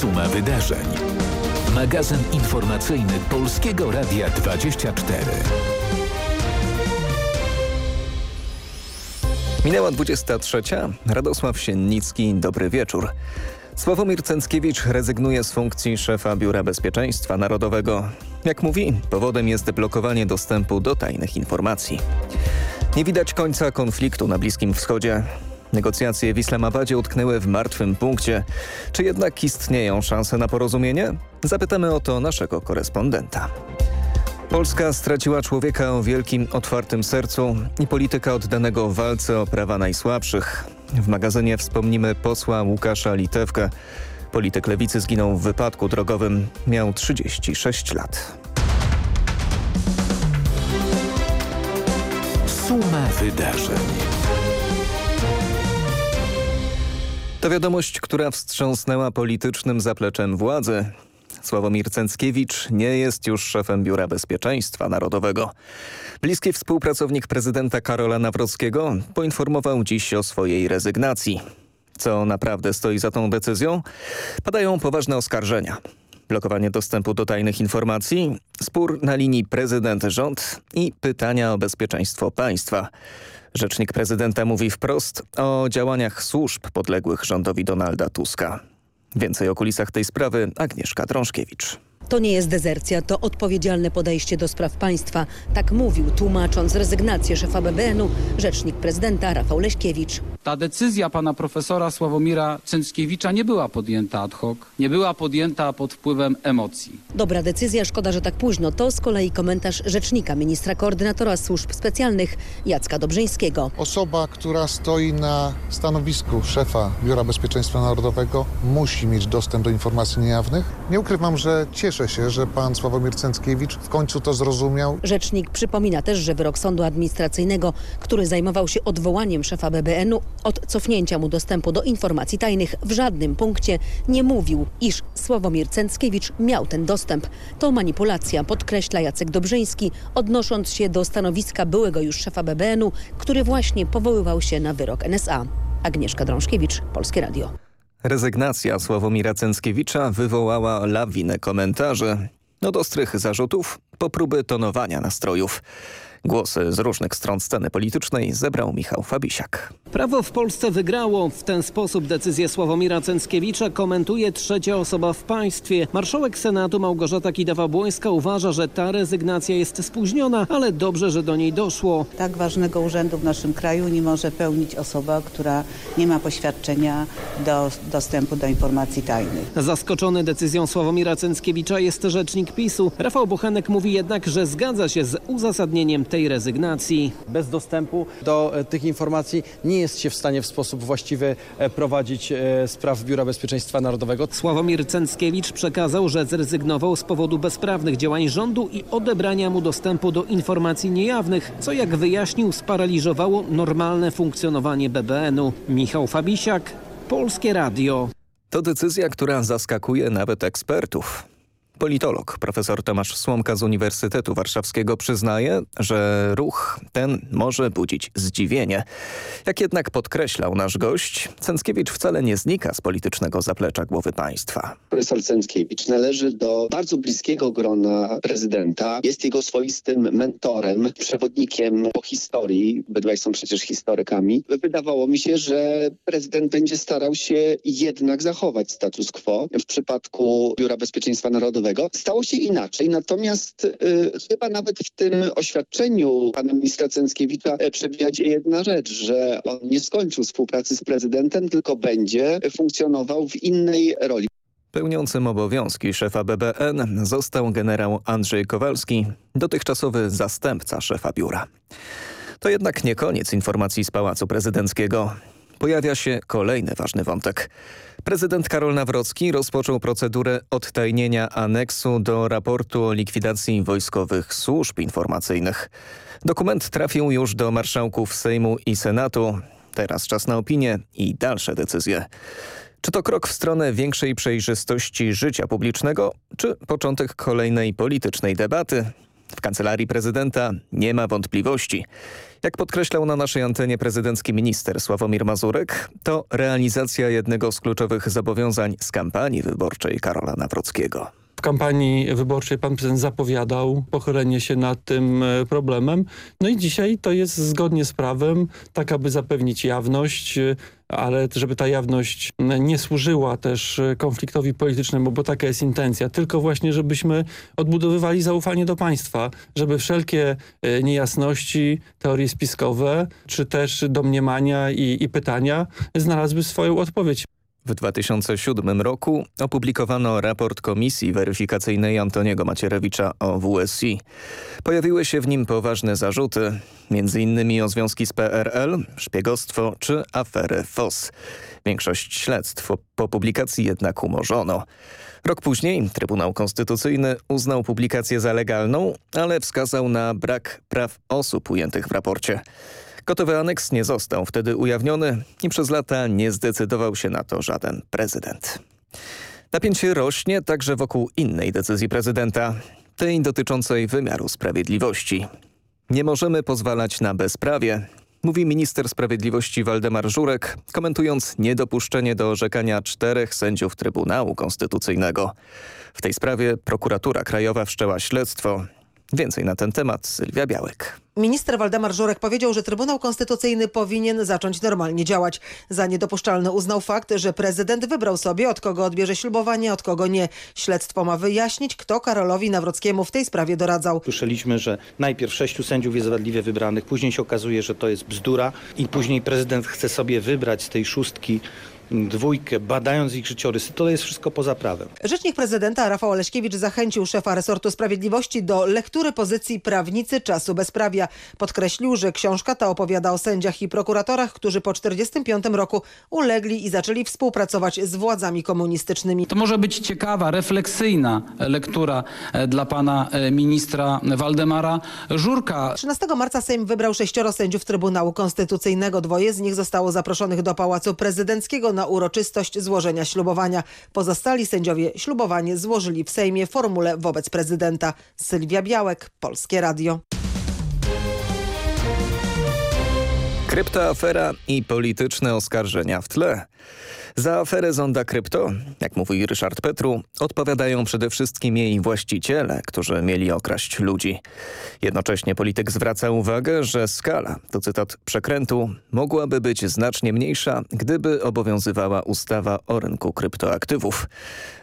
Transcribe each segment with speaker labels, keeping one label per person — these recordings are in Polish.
Speaker 1: Suma wydarzeń. Magazyn informacyjny Polskiego Radia 24.
Speaker 2: Minęła 23. Radosław Siennicki, dobry wieczór. Sławomir Cęckiewicz rezygnuje z funkcji szefa Biura Bezpieczeństwa Narodowego. Jak mówi, powodem jest blokowanie dostępu do tajnych informacji. Nie widać końca konfliktu na Bliskim Wschodzie. Negocjacje w Islamabadzie utknęły w martwym punkcie. Czy jednak istnieją szanse na porozumienie? Zapytamy o to naszego korespondenta. Polska straciła człowieka o wielkim, otwartym sercu i polityka oddanego walce o prawa najsłabszych. W magazynie wspomnimy posła Łukasza Litewkę. Polityk lewicy zginął w wypadku drogowym. Miał 36 lat.
Speaker 1: Suma wydarzeń.
Speaker 2: To wiadomość, która wstrząsnęła politycznym zapleczem władzy. Sławomir Cęckiewicz nie jest już szefem Biura Bezpieczeństwa Narodowego. Bliski współpracownik prezydenta Karola Nawrockiego poinformował dziś o swojej rezygnacji. Co naprawdę stoi za tą decyzją? Padają poważne oskarżenia. Blokowanie dostępu do tajnych informacji, spór na linii prezydent-rząd i pytania o bezpieczeństwo państwa. Rzecznik prezydenta mówi wprost o działaniach służb podległych rządowi Donalda Tuska. Więcej o kulisach tej sprawy Agnieszka Drążkiewicz.
Speaker 3: To nie jest dezercja, to odpowiedzialne podejście do spraw państwa. Tak mówił, tłumacząc rezygnację szefa BBN-u, rzecznik prezydenta Rafał Leśkiewicz.
Speaker 4: Ta decyzja pana profesora Sławomira Cęckiewicza nie była podjęta ad hoc, nie była podjęta pod wpływem emocji.
Speaker 3: Dobra decyzja, szkoda, że tak późno. To z kolei komentarz rzecznika ministra koordynatora służb specjalnych Jacka Dobrzyńskiego.
Speaker 5: Osoba, która stoi na stanowisku szefa Biura Bezpieczeństwa Narodowego musi mieć dostęp do informacji niejawnych. Nie ukrywam, że cieszę się, że pan Sławomir Cęckiewicz w końcu to zrozumiał.
Speaker 3: Rzecznik przypomina też, że wyrok sądu administracyjnego, który zajmował się odwołaniem szefa BBN-u od cofnięcia mu dostępu do informacji tajnych w żadnym punkcie nie mówił, iż Sławomir Cęckiewicz miał ten dostęp. To manipulacja, podkreśla Jacek Dobrzyński, odnosząc się do stanowiska byłego już szefa BBN-u, który właśnie powoływał się na wyrok NSA. Agnieszka Drążkiewicz, Polskie Radio.
Speaker 2: Rezygnacja Sławomira Cęckiewicza wywołała lawinę komentarzy. Od ostrych zarzutów po próby tonowania nastrojów. Głosy z różnych stron sceny politycznej zebrał Michał Fabisiak.
Speaker 6: Prawo w Polsce wygrało. W ten sposób decyzję Sławomira Cęckiewicza komentuje trzecia osoba w państwie. Marszałek Senatu Małgorzata Kidawa-Błońska uważa, że ta rezygnacja jest spóźniona, ale dobrze, że do niej doszło.
Speaker 7: Tak ważnego urzędu w naszym kraju nie może pełnić osoba, która nie ma poświadczenia do dostępu do informacji tajnych.
Speaker 6: Zaskoczony decyzją Sławomira Cęckiewicza jest rzecznik PiSu. Rafał Bochenek mówi jednak, że zgadza się z uzasadnieniem tej rezygnacji.
Speaker 8: Bez dostępu do e, tych informacji nie jest się w stanie w sposób właściwy e, prowadzić e, spraw Biura Bezpieczeństwa Narodowego.
Speaker 6: Sławomir Cęckiewicz przekazał, że zrezygnował z powodu bezprawnych działań rządu i odebrania mu dostępu do informacji niejawnych, co jak wyjaśnił sparaliżowało normalne funkcjonowanie BBN-u. Michał Fabisiak, Polskie Radio.
Speaker 2: To decyzja, która zaskakuje nawet ekspertów. Politolog profesor Tomasz Słomka z Uniwersytetu Warszawskiego przyznaje, że ruch ten może budzić zdziwienie. Jak jednak podkreślał nasz gość, Cęckiewicz wcale nie znika z politycznego zaplecza głowy państwa.
Speaker 9: Profesor Cęckiewicz należy do bardzo bliskiego grona prezydenta. Jest jego swoistym mentorem, przewodnikiem po historii. Obydwaj są przecież historykami. Wydawało mi się, że prezydent będzie starał się jednak zachować status quo. W przypadku Biura Bezpieczeństwa Narodowego Stało się inaczej, natomiast y, chyba nawet w tym oświadczeniu pana ministra Cęckiewicza e, przebija się jedna rzecz, że on nie skończył współpracy z prezydentem, tylko będzie funkcjonował w innej roli.
Speaker 2: Pełniącym obowiązki szefa BBN został generał Andrzej Kowalski, dotychczasowy zastępca szefa biura. To jednak nie koniec informacji z Pałacu Prezydenckiego. Pojawia się kolejny ważny wątek. Prezydent Karol Nawrocki rozpoczął procedurę odtajnienia aneksu do raportu o likwidacji wojskowych służb informacyjnych. Dokument trafił już do marszałków Sejmu i Senatu. Teraz czas na opinię i dalsze decyzje. Czy to krok w stronę większej przejrzystości życia publicznego, czy początek kolejnej politycznej debaty? W kancelarii prezydenta nie ma wątpliwości. Jak podkreślał na naszej antenie prezydencki minister Sławomir Mazurek, to realizacja jednego z kluczowych zobowiązań z kampanii wyborczej Karola Nawrockiego.
Speaker 10: W kampanii wyborczej pan prezydent zapowiadał pochylenie się nad tym e, problemem. No i dzisiaj to jest zgodnie z prawem, tak aby zapewnić jawność, e, ale żeby ta jawność nie służyła też e, konfliktowi politycznemu, bo taka jest intencja, tylko właśnie żebyśmy odbudowywali zaufanie do państwa, żeby wszelkie niejasności, teorie spiskowe, czy też domniemania i, i pytania znalazły swoją odpowiedź.
Speaker 2: W 2007 roku opublikowano raport Komisji Weryfikacyjnej Antoniego Macierewicza o WSI. Pojawiły się w nim poważne zarzuty, m.in. o związki z PRL, szpiegostwo czy aferę FOS. Większość śledztw po publikacji jednak umorzono. Rok później Trybunał Konstytucyjny uznał publikację za legalną, ale wskazał na brak praw osób ujętych w raporcie. Gotowy aneks nie został wtedy ujawniony i przez lata nie zdecydował się na to żaden prezydent. Napięcie rośnie także wokół innej decyzji prezydenta, tej dotyczącej wymiaru sprawiedliwości. Nie możemy pozwalać na bezprawie, mówi minister sprawiedliwości Waldemar Żurek, komentując niedopuszczenie do orzekania czterech sędziów Trybunału Konstytucyjnego. W tej sprawie prokuratura krajowa wszczęła śledztwo. Więcej na ten temat Sylwia Białek.
Speaker 11: Minister Waldemar Żurek powiedział, że Trybunał Konstytucyjny powinien zacząć normalnie działać. Za niedopuszczalny uznał fakt, że prezydent wybrał sobie, od kogo odbierze ślubowanie, od kogo nie. Śledztwo ma wyjaśnić, kto Karolowi Nawrockiemu w tej sprawie doradzał.
Speaker 12: Słyszeliśmy, że najpierw sześciu sędziów jest wadliwie wybranych, później się okazuje, że to jest bzdura i później prezydent chce sobie wybrać z tej szóstki dwójkę, badając ich życiorysy, to jest wszystko poza prawem.
Speaker 11: Rzecznik prezydenta Rafał Oleśkiewicz zachęcił szefa resortu sprawiedliwości do lektury pozycji prawnicy czasu bezprawia. Podkreślił, że książka ta opowiada o sędziach i prokuratorach, którzy po 1945 roku ulegli i zaczęli współpracować z władzami komunistycznymi.
Speaker 4: To może być ciekawa, refleksyjna lektura e, dla pana e, ministra Waldemara Żurka.
Speaker 11: 13 marca Sejm wybrał sześcioro sędziów Trybunału Konstytucyjnego. Dwoje z nich zostało zaproszonych do Pałacu Prezydenckiego na uroczystość złożenia ślubowania. Pozostali sędziowie ślubowanie złożyli w Sejmie formule wobec prezydenta. Sylwia Białek, Polskie Radio.
Speaker 2: Kryptoafera i polityczne oskarżenia w tle. Za aferę Zonda Krypto, jak mówi Ryszard Petru, odpowiadają przede wszystkim jej właściciele, którzy mieli okraść ludzi. Jednocześnie polityk zwraca uwagę, że skala, to cytat przekrętu, mogłaby być znacznie mniejsza, gdyby obowiązywała ustawa o rynku kryptoaktywów.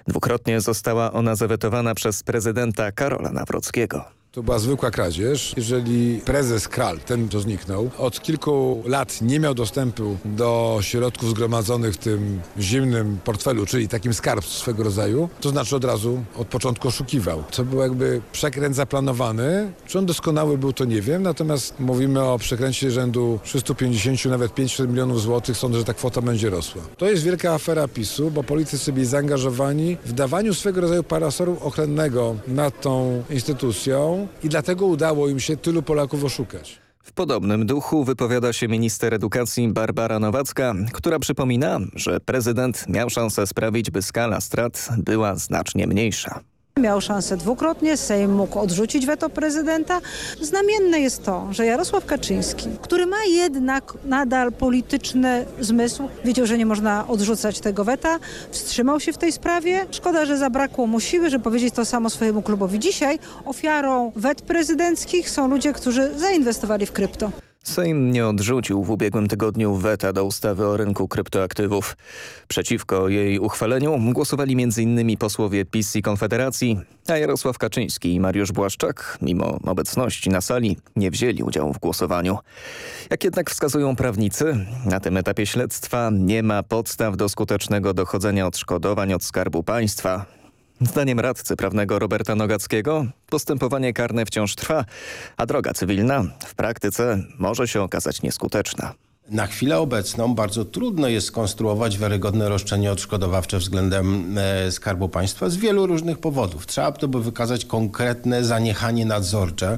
Speaker 2: Dwukrotnie została ona zawetowana przez prezydenta Karola Nawrockiego.
Speaker 13: To była zwykła kradzież. Jeżeli prezes Kral, ten co zniknął, od kilku lat nie miał dostępu do środków zgromadzonych w tym zimnym portfelu, czyli takim skarbcu swego rodzaju, to znaczy od razu od początku oszukiwał. To był jakby przekręt zaplanowany. Czy on doskonały był, to nie wiem. Natomiast mówimy o przekręcie rzędu 350, nawet 500 milionów złotych. Sądzę, że ta kwota będzie rosła. To jest wielka afera PiSu, bo politycy byli zaangażowani w dawaniu swego rodzaju parasoru ochronnego nad tą instytucją i dlatego udało im się tylu Polaków oszukać.
Speaker 2: W podobnym duchu wypowiada się minister edukacji Barbara Nowacka, która przypomina, że prezydent miał szansę sprawić, by skala strat była znacznie mniejsza.
Speaker 14: Miał szansę dwukrotnie, Sejm mógł odrzucić weto prezydenta. Znamienne jest to, że Jarosław Kaczyński, który ma jednak nadal polityczny zmysł, wiedział, że nie można odrzucać tego weta, wstrzymał się w tej sprawie. Szkoda, że zabrakło mu siły, żeby powiedzieć to samo swojemu klubowi. Dzisiaj ofiarą wet prezydenckich są ludzie, którzy zainwestowali w krypto.
Speaker 2: Sejm nie odrzucił w ubiegłym tygodniu weta do ustawy o rynku kryptoaktywów. Przeciwko jej uchwaleniu głosowali m.in. posłowie PiS i Konfederacji, a Jarosław Kaczyński i Mariusz Błaszczak, mimo obecności na sali, nie wzięli udziału w głosowaniu. Jak jednak wskazują prawnicy, na tym etapie śledztwa nie ma podstaw do skutecznego dochodzenia odszkodowań od Skarbu Państwa. Zdaniem radcy prawnego Roberta Nogackiego postępowanie karne wciąż trwa, a droga cywilna w praktyce może się okazać nieskuteczna.
Speaker 15: Na chwilę obecną bardzo trudno jest skonstruować wiarygodne roszczenie odszkodowawcze względem e, Skarbu Państwa z wielu różnych powodów. Trzeba to by wykazać konkretne zaniechanie nadzorcze,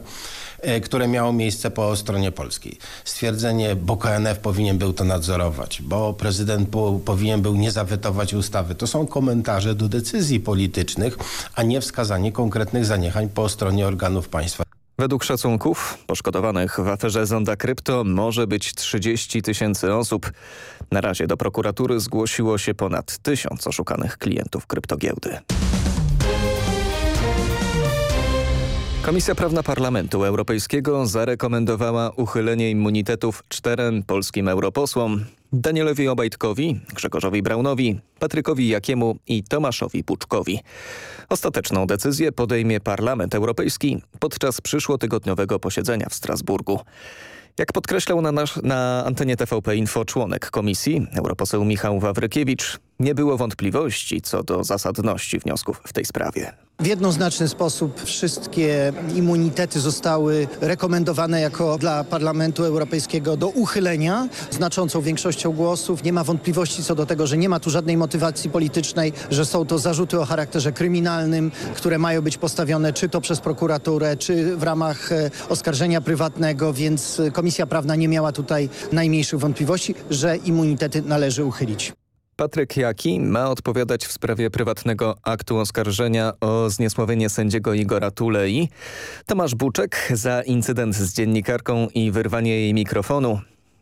Speaker 15: które miało miejsce po stronie polskiej. Stwierdzenie, bo KNF powinien był to nadzorować, bo prezydent po, powinien był nie zawetować ustawy. To są komentarze do decyzji politycznych, a nie wskazanie konkretnych zaniechań po stronie organów państwa.
Speaker 2: Według szacunków poszkodowanych w aferze Zonda Krypto może być 30 tysięcy osób. Na razie do prokuratury zgłosiło się ponad tysiąc oszukanych klientów kryptogiełdy. Komisja Prawna Parlamentu Europejskiego zarekomendowała uchylenie immunitetów czterem polskim europosłom Danielowi Obajtkowi, Grzegorzowi Braunowi, Patrykowi Jakiemu i Tomaszowi Puczkowi. Ostateczną decyzję podejmie Parlament Europejski podczas przyszłotygodniowego posiedzenia w Strasburgu. Jak podkreślał na, nasz, na antenie TVP Info członek komisji, europoseł Michał Wawrykiewicz, nie było wątpliwości co do zasadności wniosków w tej sprawie.
Speaker 16: W jednoznaczny sposób wszystkie immunitety zostały rekomendowane jako dla Parlamentu Europejskiego do uchylenia znaczącą większością głosów. Nie ma wątpliwości co do tego, że nie ma tu żadnej motywacji politycznej, że są to zarzuty o charakterze kryminalnym, które mają być postawione czy to przez prokuraturę, czy w ramach e, oskarżenia prywatnego, więc Komisja Prawna nie miała tutaj najmniejszych wątpliwości, że immunitety należy uchylić.
Speaker 2: Patryk Jaki ma odpowiadać w sprawie prywatnego aktu oskarżenia o zniesławienie sędziego Igora Tulei. Tomasz Buczek za incydent z dziennikarką i wyrwanie jej mikrofonu.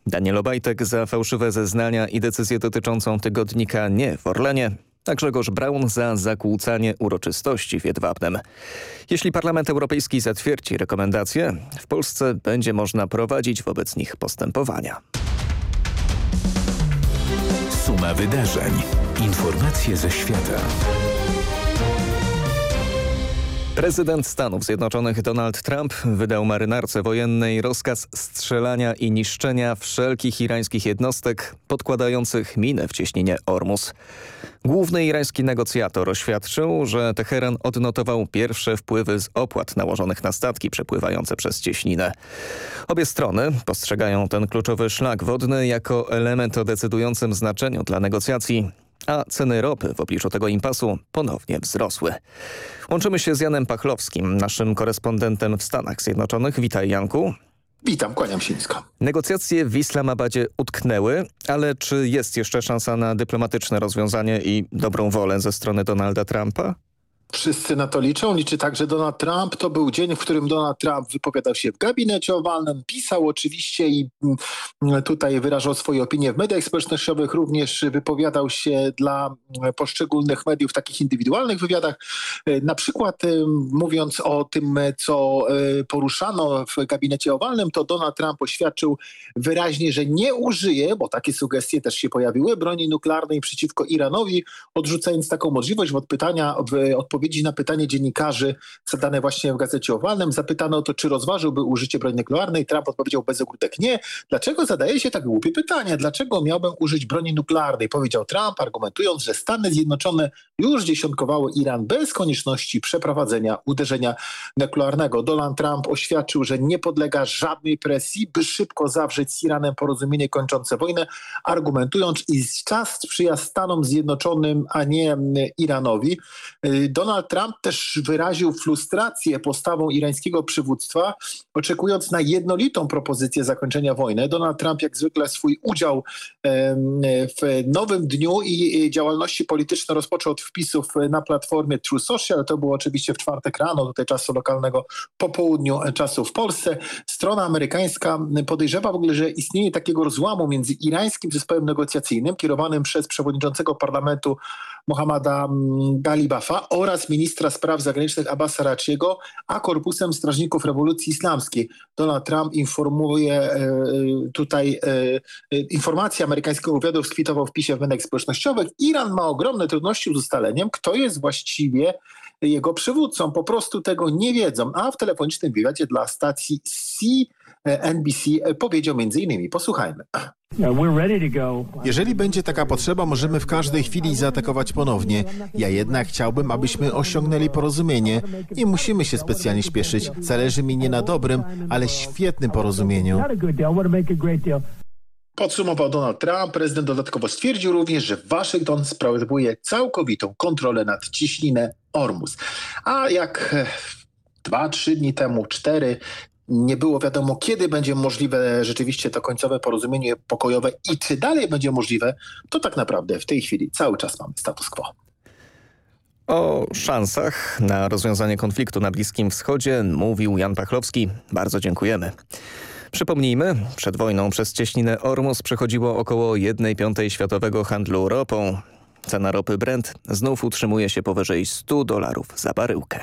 Speaker 2: Daniel Obajtek za fałszywe zeznania i decyzję dotyczącą tygodnika Nie w Orlenie, a Grzegorz Braun za zakłócanie uroczystości w Jedwabnem. Jeśli Parlament Europejski zatwierdzi rekomendacje, w Polsce będzie można prowadzić wobec nich postępowania.
Speaker 1: Suma wydarzeń. Informacje ze świata.
Speaker 2: Prezydent Stanów Zjednoczonych Donald Trump wydał marynarce wojennej rozkaz strzelania i niszczenia wszelkich irańskich jednostek podkładających minę w cieśninie Ormus. Główny irański negocjator oświadczył, że Teheran odnotował pierwsze wpływy z opłat nałożonych na statki przepływające przez cieśninę. Obie strony postrzegają ten kluczowy szlak wodny jako element o decydującym znaczeniu dla negocjacji a ceny ropy w obliczu tego impasu ponownie wzrosły. Łączymy się z Janem Pachlowskim, naszym korespondentem w Stanach Zjednoczonych. Witaj Janku.
Speaker 17: Witam, kłaniam się nisko.
Speaker 2: Negocjacje w Islamabadzie utknęły, ale czy jest jeszcze szansa na dyplomatyczne rozwiązanie i dobrą wolę ze strony Donalda Trumpa?
Speaker 17: Wszyscy na to liczą. Liczy także Donald Trump. To był dzień, w którym Donald Trump wypowiadał się w gabinecie owalnym, pisał oczywiście i mm, tutaj wyrażał swoje opinie w mediach społecznościowych. Również wypowiadał się dla poszczególnych mediów w takich indywidualnych wywiadach. Na przykład mówiąc o tym, co e, poruszano w gabinecie owalnym, to Donald Trump oświadczył wyraźnie, że nie użyje, bo takie sugestie też się pojawiły, broni nuklearnej przeciwko Iranowi, odrzucając taką możliwość w odpytania, w odpowiedzi odpowiedzi na pytanie dziennikarzy zadane właśnie w Gazecie Owalnym. Zapytano o to, czy rozważyłby użycie broni nuklearnej. Trump odpowiedział bez ogródek nie. Dlaczego zadaje się tak głupie pytanie? Dlaczego miałbym użyć broni nuklearnej? Powiedział Trump, argumentując, że Stany Zjednoczone już dziesiątkowały Iran bez konieczności przeprowadzenia uderzenia nuklearnego. Donald Trump oświadczył, że nie podlega żadnej presji, by szybko zawrzeć z Iranem porozumienie kończące wojnę, argumentując, iż czas sprzyja Stanom Zjednoczonym, a nie Iranowi. Donald Donald Trump też wyraził frustrację postawą irańskiego przywództwa, oczekując na jednolitą propozycję zakończenia wojny. Donald Trump jak zwykle swój udział w nowym dniu i działalności politycznej rozpoczął od wpisów na platformie True Social. To było oczywiście w czwartek rano, tutaj czasu lokalnego, po południu czasu w Polsce. Strona amerykańska podejrzewa w ogóle, że istnieje takiego rozłamu między irańskim zespołem negocjacyjnym kierowanym przez przewodniczącego parlamentu Mohammada Galibafa oraz ministra spraw zagranicznych Abbasa Raciego, a Korpusem Strażników Rewolucji Islamskiej. Donald Trump informuje e, e, tutaj, e, informacja amerykańskiego wywiadu skwitował w pisie w mediach społecznościowych. Iran ma ogromne trudności z ustaleniem, kto jest właściwie jego przywódcą. Po prostu tego nie wiedzą. A w telefonicznym wywiadzie dla stacji CNBC powiedział między innymi, posłuchajmy.
Speaker 18: Jeżeli będzie taka potrzeba, możemy w każdej chwili zaatakować ponownie. Ja jednak chciałbym, abyśmy osiągnęli porozumienie. Nie musimy się specjalnie śpieszyć. Zależy mi nie na dobrym, ale świetnym porozumieniu.
Speaker 17: Podsumował Donald Trump. Prezydent dodatkowo stwierdził również, że Waszyngton sprawuje całkowitą kontrolę nad ciśninę Ormus. A jak e, dwa, trzy dni temu, cztery, nie było wiadomo, kiedy będzie możliwe rzeczywiście to końcowe porozumienie pokojowe i czy dalej będzie możliwe, to tak naprawdę w tej chwili cały czas mamy status quo.
Speaker 2: O szansach na rozwiązanie konfliktu na Bliskim Wschodzie mówił Jan Pachlowski. Bardzo dziękujemy. Przypomnijmy, przed wojną przez cieśninę Ormus przechodziło około 1 piątej światowego handlu ropą. Cena ropy Brent znów utrzymuje się powyżej 100 dolarów za baryłkę.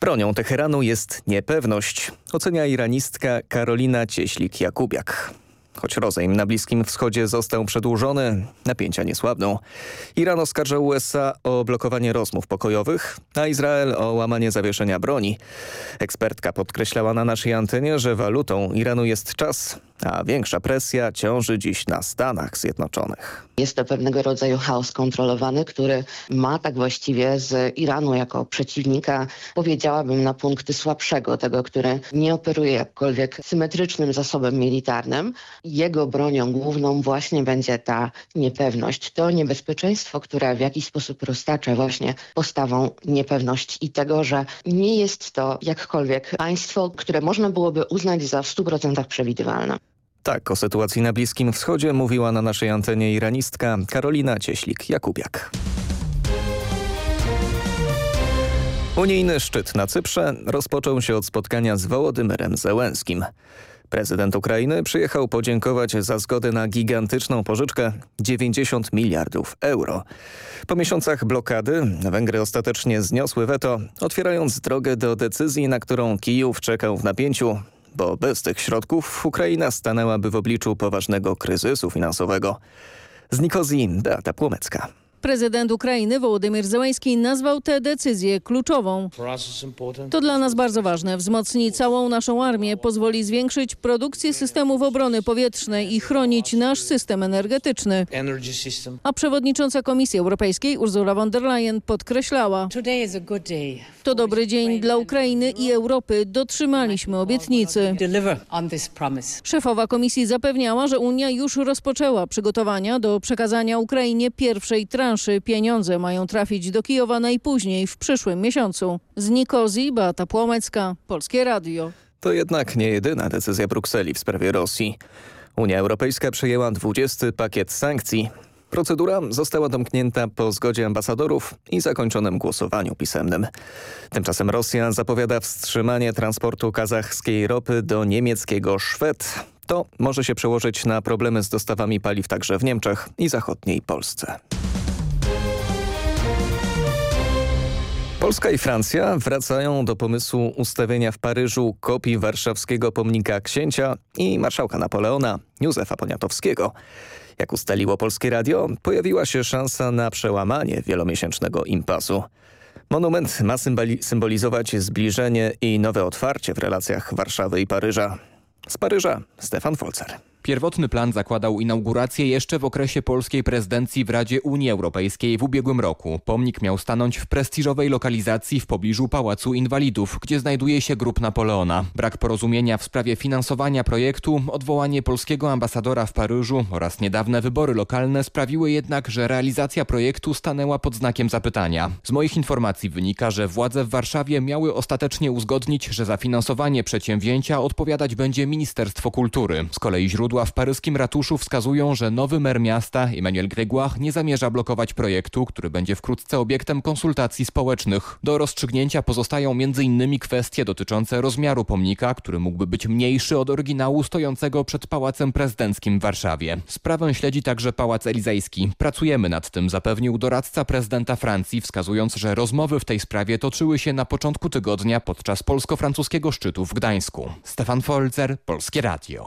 Speaker 2: Bronią Teheranu jest niepewność, ocenia iranistka Karolina Cieślik-Jakubiak. Choć rozejm na Bliskim Wschodzie został przedłużony, napięcia nie słabną. Iran oskarża USA o blokowanie rozmów pokojowych, a Izrael o łamanie zawieszenia broni. Ekspertka podkreślała na naszej antenie, że walutą Iranu jest czas, a większa presja ciąży dziś na Stanach Zjednoczonych.
Speaker 19: Jest to pewnego rodzaju chaos kontrolowany, który ma tak właściwie z Iranu jako przeciwnika, powiedziałabym, na punkty słabszego, tego, który nie operuje jakkolwiek symetrycznym zasobem militarnym. Jego bronią główną właśnie będzie ta niepewność. To niebezpieczeństwo, które w jakiś sposób roztacza właśnie postawą niepewności i tego, że nie jest to jakkolwiek państwo, które można byłoby uznać za w 100% przewidywalne.
Speaker 2: Tak o sytuacji na Bliskim Wschodzie mówiła na naszej antenie iranistka Karolina Cieślik-Jakubiak. Unijny szczyt na Cyprze rozpoczął się od spotkania z Wołodymyrem Zełenskim. Prezydent Ukrainy przyjechał podziękować za zgodę na gigantyczną pożyczkę 90 miliardów euro. Po miesiącach blokady Węgry ostatecznie zniosły weto, otwierając drogę do decyzji, na którą Kijów czekał w napięciu, bo bez tych środków Ukraina stanęłaby w obliczu poważnego kryzysu finansowego. Z Nikozji Beata Płomecka.
Speaker 20: Prezydent Ukrainy Wołodymyr Zełański nazwał tę decyzję kluczową. To dla nas bardzo ważne. Wzmocni całą naszą armię, pozwoli zwiększyć produkcję systemów obrony powietrznej i chronić nasz system energetyczny. A przewodnicząca Komisji Europejskiej Ursula von der Leyen podkreślała. To dobry dzień dla Ukrainy i Europy. Dotrzymaliśmy obietnicy. Szefowa komisji zapewniała, że Unia już rozpoczęła przygotowania do przekazania Ukrainie pierwszej transzy. Pieniądze mają trafić do Kijowa najpóźniej w przyszłym miesiącu. Z Nikozji, Beata Płomecka, Polskie Radio.
Speaker 2: To jednak nie jedyna decyzja Brukseli w sprawie Rosji. Unia Europejska przyjęła 20 pakiet sankcji. Procedura została domknięta po zgodzie ambasadorów i zakończonym głosowaniu pisemnym. Tymczasem Rosja zapowiada wstrzymanie transportu kazachskiej ropy do niemieckiego Szwed. To może się przełożyć na problemy z dostawami paliw także w Niemczech i zachodniej Polsce. Polska i Francja wracają do pomysłu ustawienia w Paryżu kopii warszawskiego pomnika księcia i marszałka Napoleona Józefa Poniatowskiego. Jak ustaliło Polskie Radio, pojawiła się szansa na przełamanie wielomiesięcznego impasu. Monument ma symboli symbolizować zbliżenie i nowe otwarcie w relacjach Warszawy i Paryża. Z Paryża Stefan Folzer.
Speaker 21: Pierwotny plan zakładał inaugurację jeszcze w okresie polskiej prezydencji w Radzie Unii Europejskiej w ubiegłym roku. Pomnik miał stanąć w prestiżowej lokalizacji w pobliżu Pałacu Inwalidów, gdzie znajduje się grób Napoleona. Brak porozumienia w sprawie finansowania projektu, odwołanie polskiego ambasadora w Paryżu oraz niedawne wybory lokalne sprawiły jednak, że realizacja projektu stanęła pod znakiem zapytania. Z moich informacji wynika, że władze w Warszawie miały ostatecznie uzgodnić, że za finansowanie przedsięwzięcia odpowiadać będzie Ministerstwo Kultury. Z kolei źródła w paryskim ratuszu wskazują, że nowy mer miasta Emmanuel Grégoire nie zamierza blokować projektu, który będzie wkrótce obiektem konsultacji społecznych. Do rozstrzygnięcia pozostają m.in. kwestie dotyczące rozmiaru pomnika, który mógłby być mniejszy od oryginału stojącego przed Pałacem Prezydenckim w Warszawie. Sprawę śledzi także Pałac Elizejski. Pracujemy nad tym, zapewnił doradca prezydenta Francji, wskazując, że rozmowy w tej sprawie toczyły się na początku tygodnia podczas polsko-francuskiego szczytu w Gdańsku. Stefan Folzer, Polskie Radio.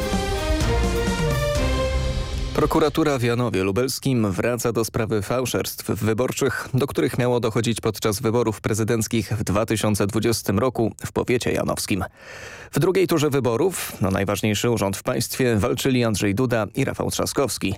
Speaker 2: Prokuratura w Janowie Lubelskim wraca do sprawy fałszerstw wyborczych, do których miało dochodzić podczas wyborów prezydenckich w 2020 roku w powiecie janowskim. W drugiej turze wyborów, na najważniejszy urząd w państwie, walczyli Andrzej Duda i Rafał Trzaskowski.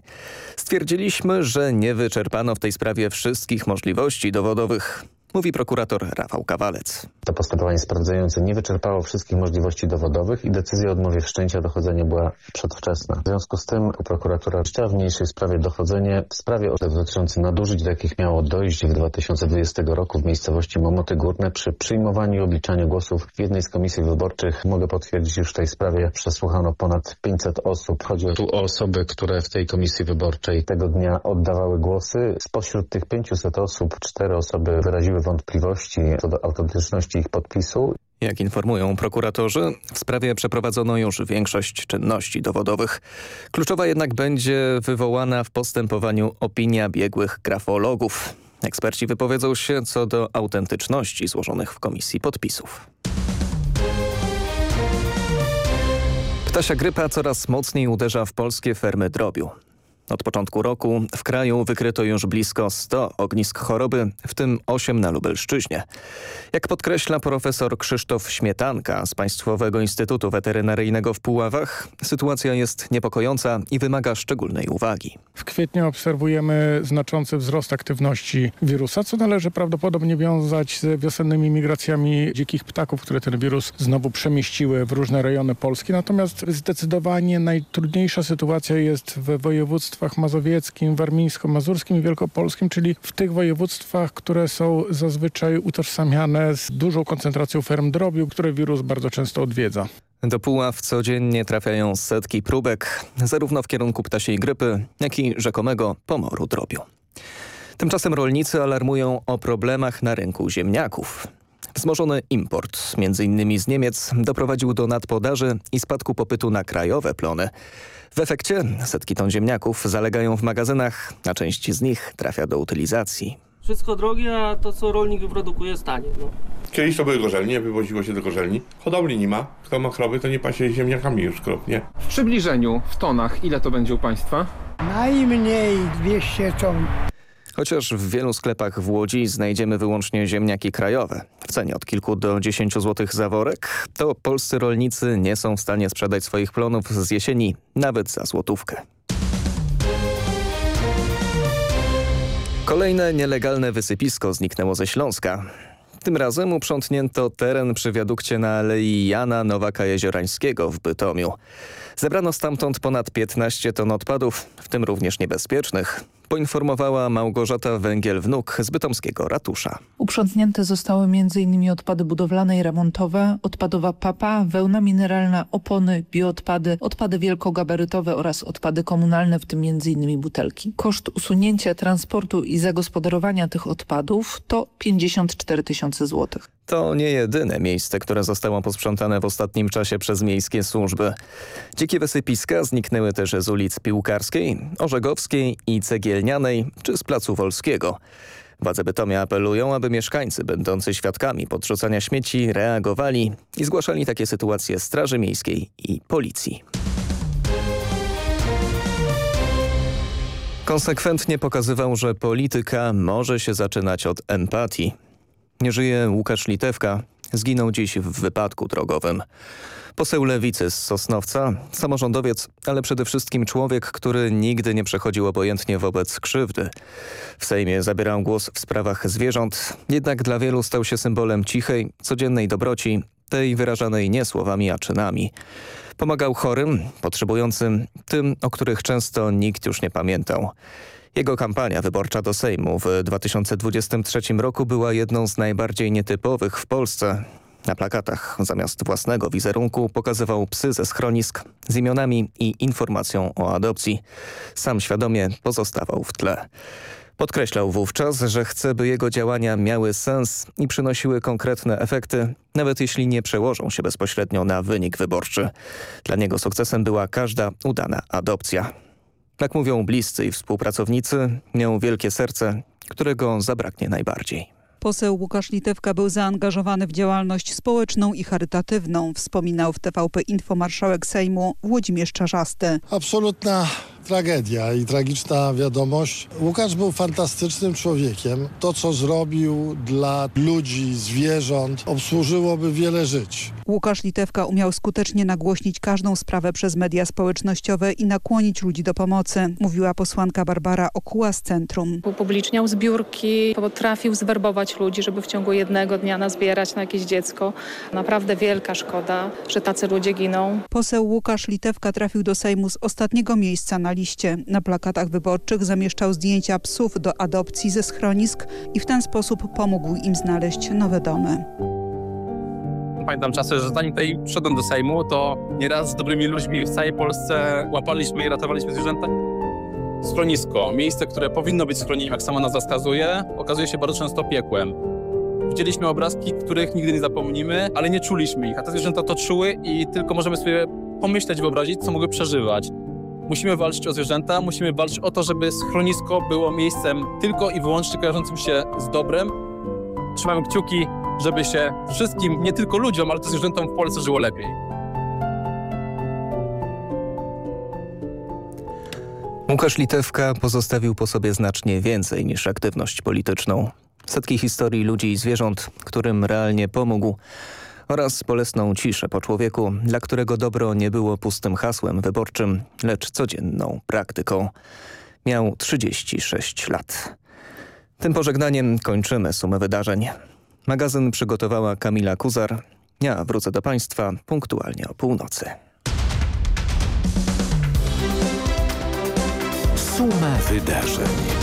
Speaker 2: Stwierdziliśmy, że nie wyczerpano w tej sprawie wszystkich możliwości dowodowych. Mówi prokurator Rafał Kawalec.
Speaker 22: To postępowanie sprawdzające nie wyczerpało wszystkich możliwości dowodowych i decyzja o odmowie wszczęcia dochodzenia była przedwczesna. W związku z tym prokuratura chciała w niniejszej sprawie dochodzenie w sprawie dotyczącej nadużyć, do jakich miało dojść w 2020 roku w miejscowości Momoty Górne przy przyjmowaniu i obliczaniu głosów w jednej z komisji wyborczych. Mogę potwierdzić, już w tej sprawie przesłuchano ponad 500 osób. Chodzi tu o osoby, które w tej komisji wyborczej tego dnia oddawały głosy. Spośród tych 500 osób cztery osoby wyraziły wątpliwości co do autentyczności ich podpisu.
Speaker 2: Jak informują prokuratorzy, w sprawie przeprowadzono już większość czynności dowodowych. Kluczowa jednak będzie wywołana w postępowaniu opinia biegłych grafologów. Eksperci wypowiedzą się co do autentyczności złożonych w komisji podpisów. Ptasia grypa coraz mocniej uderza w polskie fermy drobiu. Od początku roku w kraju wykryto już blisko 100 ognisk choroby, w tym 8 na Lubelszczyźnie. Jak podkreśla profesor Krzysztof Śmietanka z Państwowego Instytutu Weterynaryjnego w Puławach, sytuacja jest niepokojąca i wymaga szczególnej uwagi.
Speaker 23: W kwietniu obserwujemy znaczący wzrost aktywności wirusa, co należy prawdopodobnie wiązać z wiosennymi migracjami dzikich ptaków, które ten wirus znowu przemieściły w różne rejony Polski. Natomiast zdecydowanie najtrudniejsza sytuacja jest w województwie województwach mazowieckim, warmińsko-mazurskim i wielkopolskim, czyli w tych województwach, które są zazwyczaj utożsamiane z dużą koncentracją ferm drobiu, które wirus bardzo często odwiedza.
Speaker 2: Do Puław codziennie trafiają setki próbek, zarówno w kierunku ptasiej grypy, jak i rzekomego pomoru drobiu. Tymczasem rolnicy alarmują o problemach na rynku ziemniaków. Wzmożony import, m.in. z Niemiec, doprowadził do nadpodaży i spadku popytu na krajowe plony. W efekcie setki ton ziemniaków zalegają w magazynach, a część z nich trafia do utylizacji.
Speaker 24: Wszystko drogie, a to co rolnik wyprodukuje jest tanie. No.
Speaker 25: Kiedyś to były gorzelnie, wywoziło się do gorzelni. Hodowli nie ma. Kto ma krowy, to nie pasie ziemniakami już krop, nie?
Speaker 26: W przybliżeniu, w tonach, ile to będzie u Państwa?
Speaker 27: Najmniej 200 ton.
Speaker 2: Chociaż w wielu sklepach w Łodzi znajdziemy wyłącznie ziemniaki krajowe. W cenie od kilku do 10 zł za worek, to polscy rolnicy nie są w stanie sprzedać swoich plonów z jesieni nawet za złotówkę. Kolejne nielegalne wysypisko zniknęło ze Śląska. Tym razem uprzątnięto teren przy wiadukcie na Alei Jana Nowaka-Jeziorańskiego w Bytomiu. Zebrano stamtąd ponad 15 ton odpadów, w tym również niebezpiecznych poinformowała Małgorzata Węgiel-Wnuk z bytomskiego ratusza.
Speaker 28: Uprzątnięte zostały m.in. odpady budowlane i remontowe, odpadowa papa, wełna mineralna, opony, bioodpady, odpady wielkogabarytowe oraz odpady komunalne, w tym m.in. butelki. Koszt usunięcia, transportu i zagospodarowania tych odpadów to 54 tysiące złotych.
Speaker 2: To nie jedyne miejsce, które zostało posprzątane w ostatnim czasie przez miejskie służby. Dzikie wysypiska zniknęły też z ulic Piłkarskiej, Orzegowskiej i Cegielnianej czy z Placu Wolskiego. Władze Bytomia apelują, aby mieszkańcy będący świadkami podrzucania śmieci reagowali i zgłaszali takie sytuacje Straży Miejskiej i Policji. Konsekwentnie pokazywał, że polityka może się zaczynać od empatii. Nie żyje Łukasz Litewka. Zginął dziś w wypadku drogowym. Poseł Lewicy z Sosnowca, samorządowiec, ale przede wszystkim człowiek, który nigdy nie przechodził obojętnie wobec krzywdy. W Sejmie zabierał głos w sprawach zwierząt, jednak dla wielu stał się symbolem cichej, codziennej dobroci, tej wyrażanej nie słowami, a czynami. Pomagał chorym, potrzebującym, tym, o których często nikt już nie pamiętał. Jego kampania wyborcza do Sejmu w 2023 roku była jedną z najbardziej nietypowych w Polsce. Na plakatach zamiast własnego wizerunku pokazywał psy ze schronisk z imionami i informacją o adopcji. Sam świadomie pozostawał w tle. Podkreślał wówczas, że chce, by jego działania miały sens i przynosiły konkretne efekty, nawet jeśli nie przełożą się bezpośrednio na wynik wyborczy. Dla niego sukcesem była każda udana adopcja. Jak mówią bliscy i współpracownicy, miał wielkie serce, którego zabraknie najbardziej.
Speaker 29: Poseł Łukasz Litewka był zaangażowany w działalność społeczną i charytatywną, wspominał w TVP Info marszałek Sejmu Włodzimierz Czarzasty.
Speaker 27: Absolutna
Speaker 30: tragedia i tragiczna wiadomość. Łukasz był fantastycznym człowiekiem. To, co zrobił dla ludzi, zwierząt, obsłużyłoby wiele żyć.
Speaker 29: Łukasz Litewka umiał skutecznie nagłośnić każdą sprawę przez media społecznościowe i nakłonić ludzi do pomocy, mówiła posłanka Barbara Okuła z Centrum.
Speaker 31: Upubliczniał zbiórki, potrafił zwerbować ludzi, żeby w ciągu jednego dnia nazbierać na jakieś dziecko. Naprawdę wielka szkoda, że tacy ludzie giną.
Speaker 29: Poseł Łukasz Litewka trafił do Sejmu z ostatniego miejsca na liście. Na plakatach wyborczych zamieszczał zdjęcia psów do adopcji ze schronisk i w ten sposób pomógł im znaleźć nowe domy.
Speaker 32: Pamiętam czasy, że zanim tutaj przyszedłem do Sejmu, to nieraz z dobrymi ludźmi w całej Polsce łapaliśmy i ratowaliśmy zwierzęta. Schronisko, miejsce, które powinno być schronieniem, jak sama nazwa wskazuje, okazuje się bardzo często piekłem. Widzieliśmy obrazki, których nigdy nie zapomnimy, ale nie czuliśmy ich, a te zwierzęta to czuły i tylko możemy sobie pomyśleć, wyobrazić, co mogły przeżywać. Musimy walczyć o zwierzęta, musimy walczyć o to, żeby schronisko było miejscem tylko i wyłącznie kojarzącym się z dobrem. Trzymamy kciuki, żeby się wszystkim, nie tylko ludziom, ale też zwierzętom w Polsce żyło lepiej.
Speaker 2: Łukasz Litewka pozostawił po sobie znacznie więcej niż aktywność polityczną. Setki historii ludzi i zwierząt, którym realnie pomógł oraz bolesną ciszę po człowieku, dla którego dobro nie było pustym hasłem wyborczym, lecz codzienną praktyką. Miał 36 lat. Tym pożegnaniem kończymy sumę wydarzeń. Magazyn przygotowała Kamila Kuzar. Ja wrócę do Państwa punktualnie o północy.
Speaker 1: Suma wydarzeń.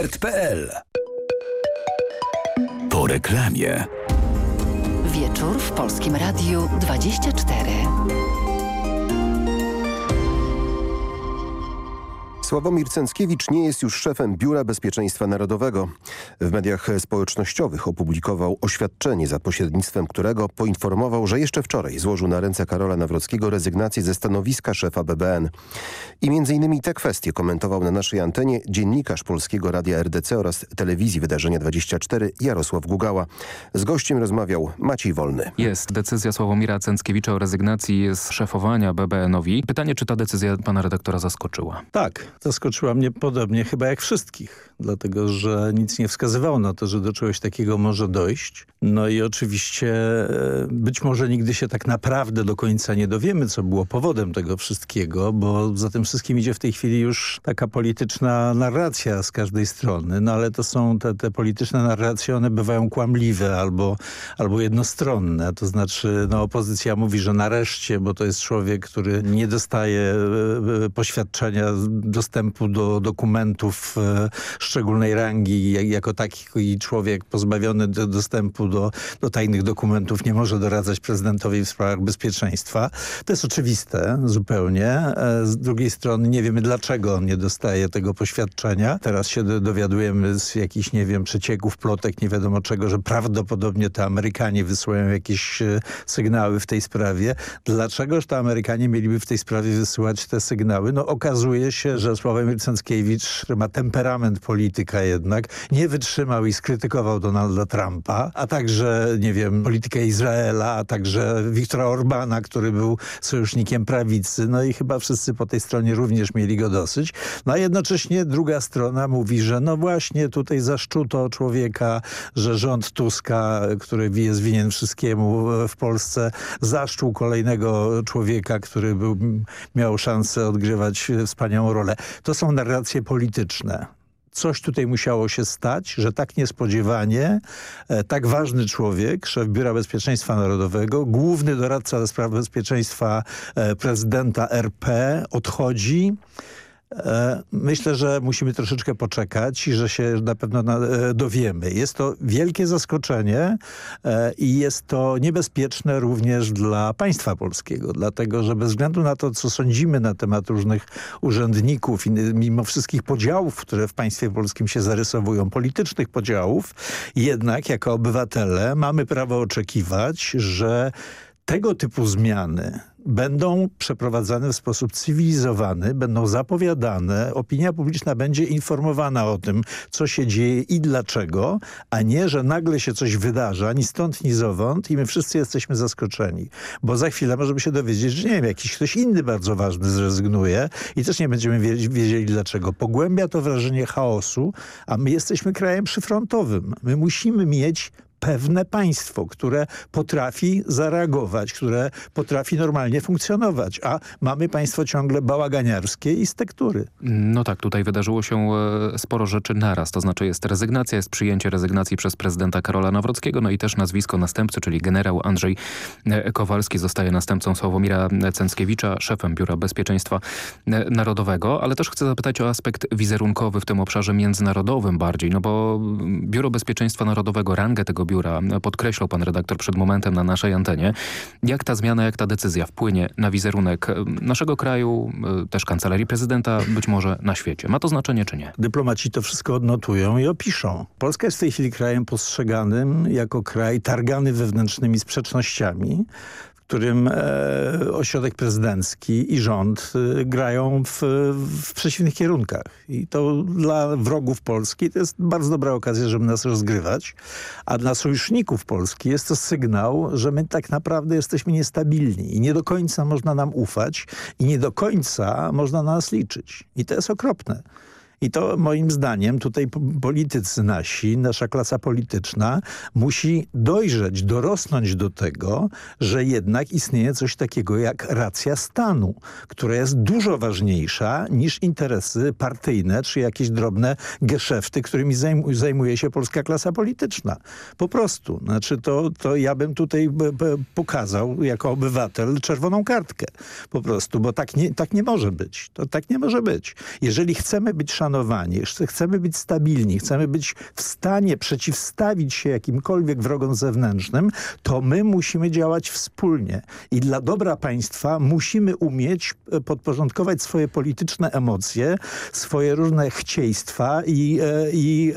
Speaker 33: mediaexpert.pl.
Speaker 1: Po reklamie.
Speaker 34: Wieczór w Polskim Radiu 24.
Speaker 35: Sławomir Cęckiewicz nie jest już szefem Biura Bezpieczeństwa Narodowego. W mediach społecznościowych opublikował oświadczenie, za pośrednictwem którego poinformował, że jeszcze wczoraj złożył na ręce Karola Nawrockiego rezygnację ze stanowiska szefa BBN. I między innymi te kwestie komentował na naszej antenie dziennikarz Polskiego Radia RDC oraz telewizji Wydarzenia 24 Jarosław Gugała. Z gościem rozmawiał Maciej Wolny.
Speaker 36: Jest decyzja Sławomira Cęckiewicza o rezygnacji z szefowania BBN-owi. Pytanie, czy ta decyzja pana redaktora zaskoczyła?
Speaker 37: Tak, zaskoczyła mnie podobnie chyba jak wszystkich, dlatego że nic nie wskazywało na to, że do czegoś takiego może dojść. No i oczywiście e, być może nigdy się tak naprawdę do końca nie dowiemy, co było powodem tego wszystkiego, bo za tym wszystkim idzie w tej chwili już taka polityczna narracja z każdej strony, no ale to są te, te polityczne narracje, one bywają kłamliwe albo, albo jednostronne, to znaczy no, opozycja mówi, że nareszcie, bo to jest człowiek, który nie dostaje e, e, poświadczenia dostępu do dokumentów e, szczególnej rangi, jak, jako taki człowiek pozbawiony do, dostępu do, do tajnych dokumentów nie może doradzać prezydentowi w sprawach bezpieczeństwa. To jest oczywiste zupełnie. E, z drugiej strony nie wiemy dlaczego on nie dostaje tego poświadczenia. Teraz się do, dowiadujemy z jakichś, nie wiem, przecieków, plotek, nie wiadomo czego, że prawdopodobnie to Amerykanie wysyłają jakieś e, sygnały w tej sprawie. Dlaczegoż to Amerykanie mieliby w tej sprawie wysyłać te sygnały? No okazuje się, że Sławomir Cęckiewicz, ma temperament polityka jednak, nie wytrzymał i skrytykował Donalda Trumpa, a także, nie wiem, politykę Izraela, a także Wiktora Orbana, który był sojusznikiem prawicy. No i chyba wszyscy po tej stronie również mieli go dosyć. No a jednocześnie druga strona mówi, że no właśnie tutaj zaszczuto człowieka, że rząd Tuska, który jest winien wszystkiemu w Polsce, zaszczuł kolejnego człowieka, który był, miał szansę odgrywać wspaniałą rolę. To są narracje polityczne. Coś tutaj musiało się stać, że tak niespodziewanie e, tak ważny człowiek, szef Biura Bezpieczeństwa Narodowego, główny doradca do spraw bezpieczeństwa e, prezydenta RP odchodzi myślę, że musimy troszeczkę poczekać i że się na pewno e, dowiemy. Jest to wielkie zaskoczenie e, i jest to niebezpieczne również dla państwa polskiego, dlatego że bez względu na to, co sądzimy na temat różnych urzędników i mimo wszystkich podziałów, które w państwie polskim się zarysowują, politycznych podziałów, jednak jako obywatele mamy prawo oczekiwać, że tego typu zmiany będą przeprowadzane w sposób cywilizowany, będą zapowiadane, opinia publiczna będzie informowana o tym, co się dzieje i dlaczego, a nie, że nagle się coś wydarza, ni stąd, ni zowąd i my wszyscy jesteśmy zaskoczeni. Bo za chwilę możemy się dowiedzieć, że nie wiem, jakiś ktoś inny bardzo ważny zrezygnuje i też nie będziemy wiedzieli dlaczego. Pogłębia to wrażenie chaosu, a my jesteśmy krajem przyfrontowym. My musimy mieć pewne państwo, które potrafi zareagować, które potrafi normalnie funkcjonować, a mamy państwo ciągle bałaganiarskie i z tektury.
Speaker 36: No tak, tutaj wydarzyło się e, sporo rzeczy naraz, to znaczy jest rezygnacja, jest przyjęcie rezygnacji przez prezydenta Karola Nawrockiego, no i też nazwisko następcy, czyli generał Andrzej e, Kowalski zostaje następcą Sławomira Cęckiewicza, szefem Biura Bezpieczeństwa e, Narodowego, ale też chcę zapytać o aspekt wizerunkowy w tym obszarze międzynarodowym bardziej, no bo Biuro Bezpieczeństwa Narodowego, rangę tego biura podkreślał pan redaktor przed momentem na naszej antenie. Jak ta zmiana, jak ta decyzja wpłynie na wizerunek naszego kraju, e, też kancelarii prezydenta, być może na świecie? Ma to znaczenie czy nie?
Speaker 37: Dyplomaci to wszystko odnotują i opiszą. Polska jest w tej chwili krajem postrzeganym jako kraj targany wewnętrznymi sprzecznościami, którym e, ośrodek prezydencki i rząd e, grają w, w, przeciwnych kierunkach. I to dla wrogów Polski to jest bardzo dobra okazja, żeby nas rozgrywać, a dla sojuszników Polski jest to sygnał, że my tak naprawdę jesteśmy niestabilni i nie do końca można nam ufać i nie do końca można na nas liczyć. I to jest okropne. I to moim zdaniem tutaj politycy nasi, nasza klasa polityczna musi dojrzeć, dorosnąć do tego, że jednak istnieje coś takiego jak racja stanu, która jest dużo ważniejsza niż interesy partyjne czy jakieś drobne geszefty, którymi zajmuje się polska klasa polityczna. Po prostu. Znaczy to, to ja bym tutaj pokazał jako obywatel czerwoną kartkę. Po prostu, bo tak nie, tak nie może być. To tak nie może być. Jeżeli chcemy być szanowni zaangażowani, chcemy być stabilni, chcemy być w stanie przeciwstawić się jakimkolwiek wrogom zewnętrznym, to my musimy działać wspólnie. I dla dobra państwa musimy umieć e, podporządkować swoje polityczne emocje, swoje różne chcieństwa i, e, i,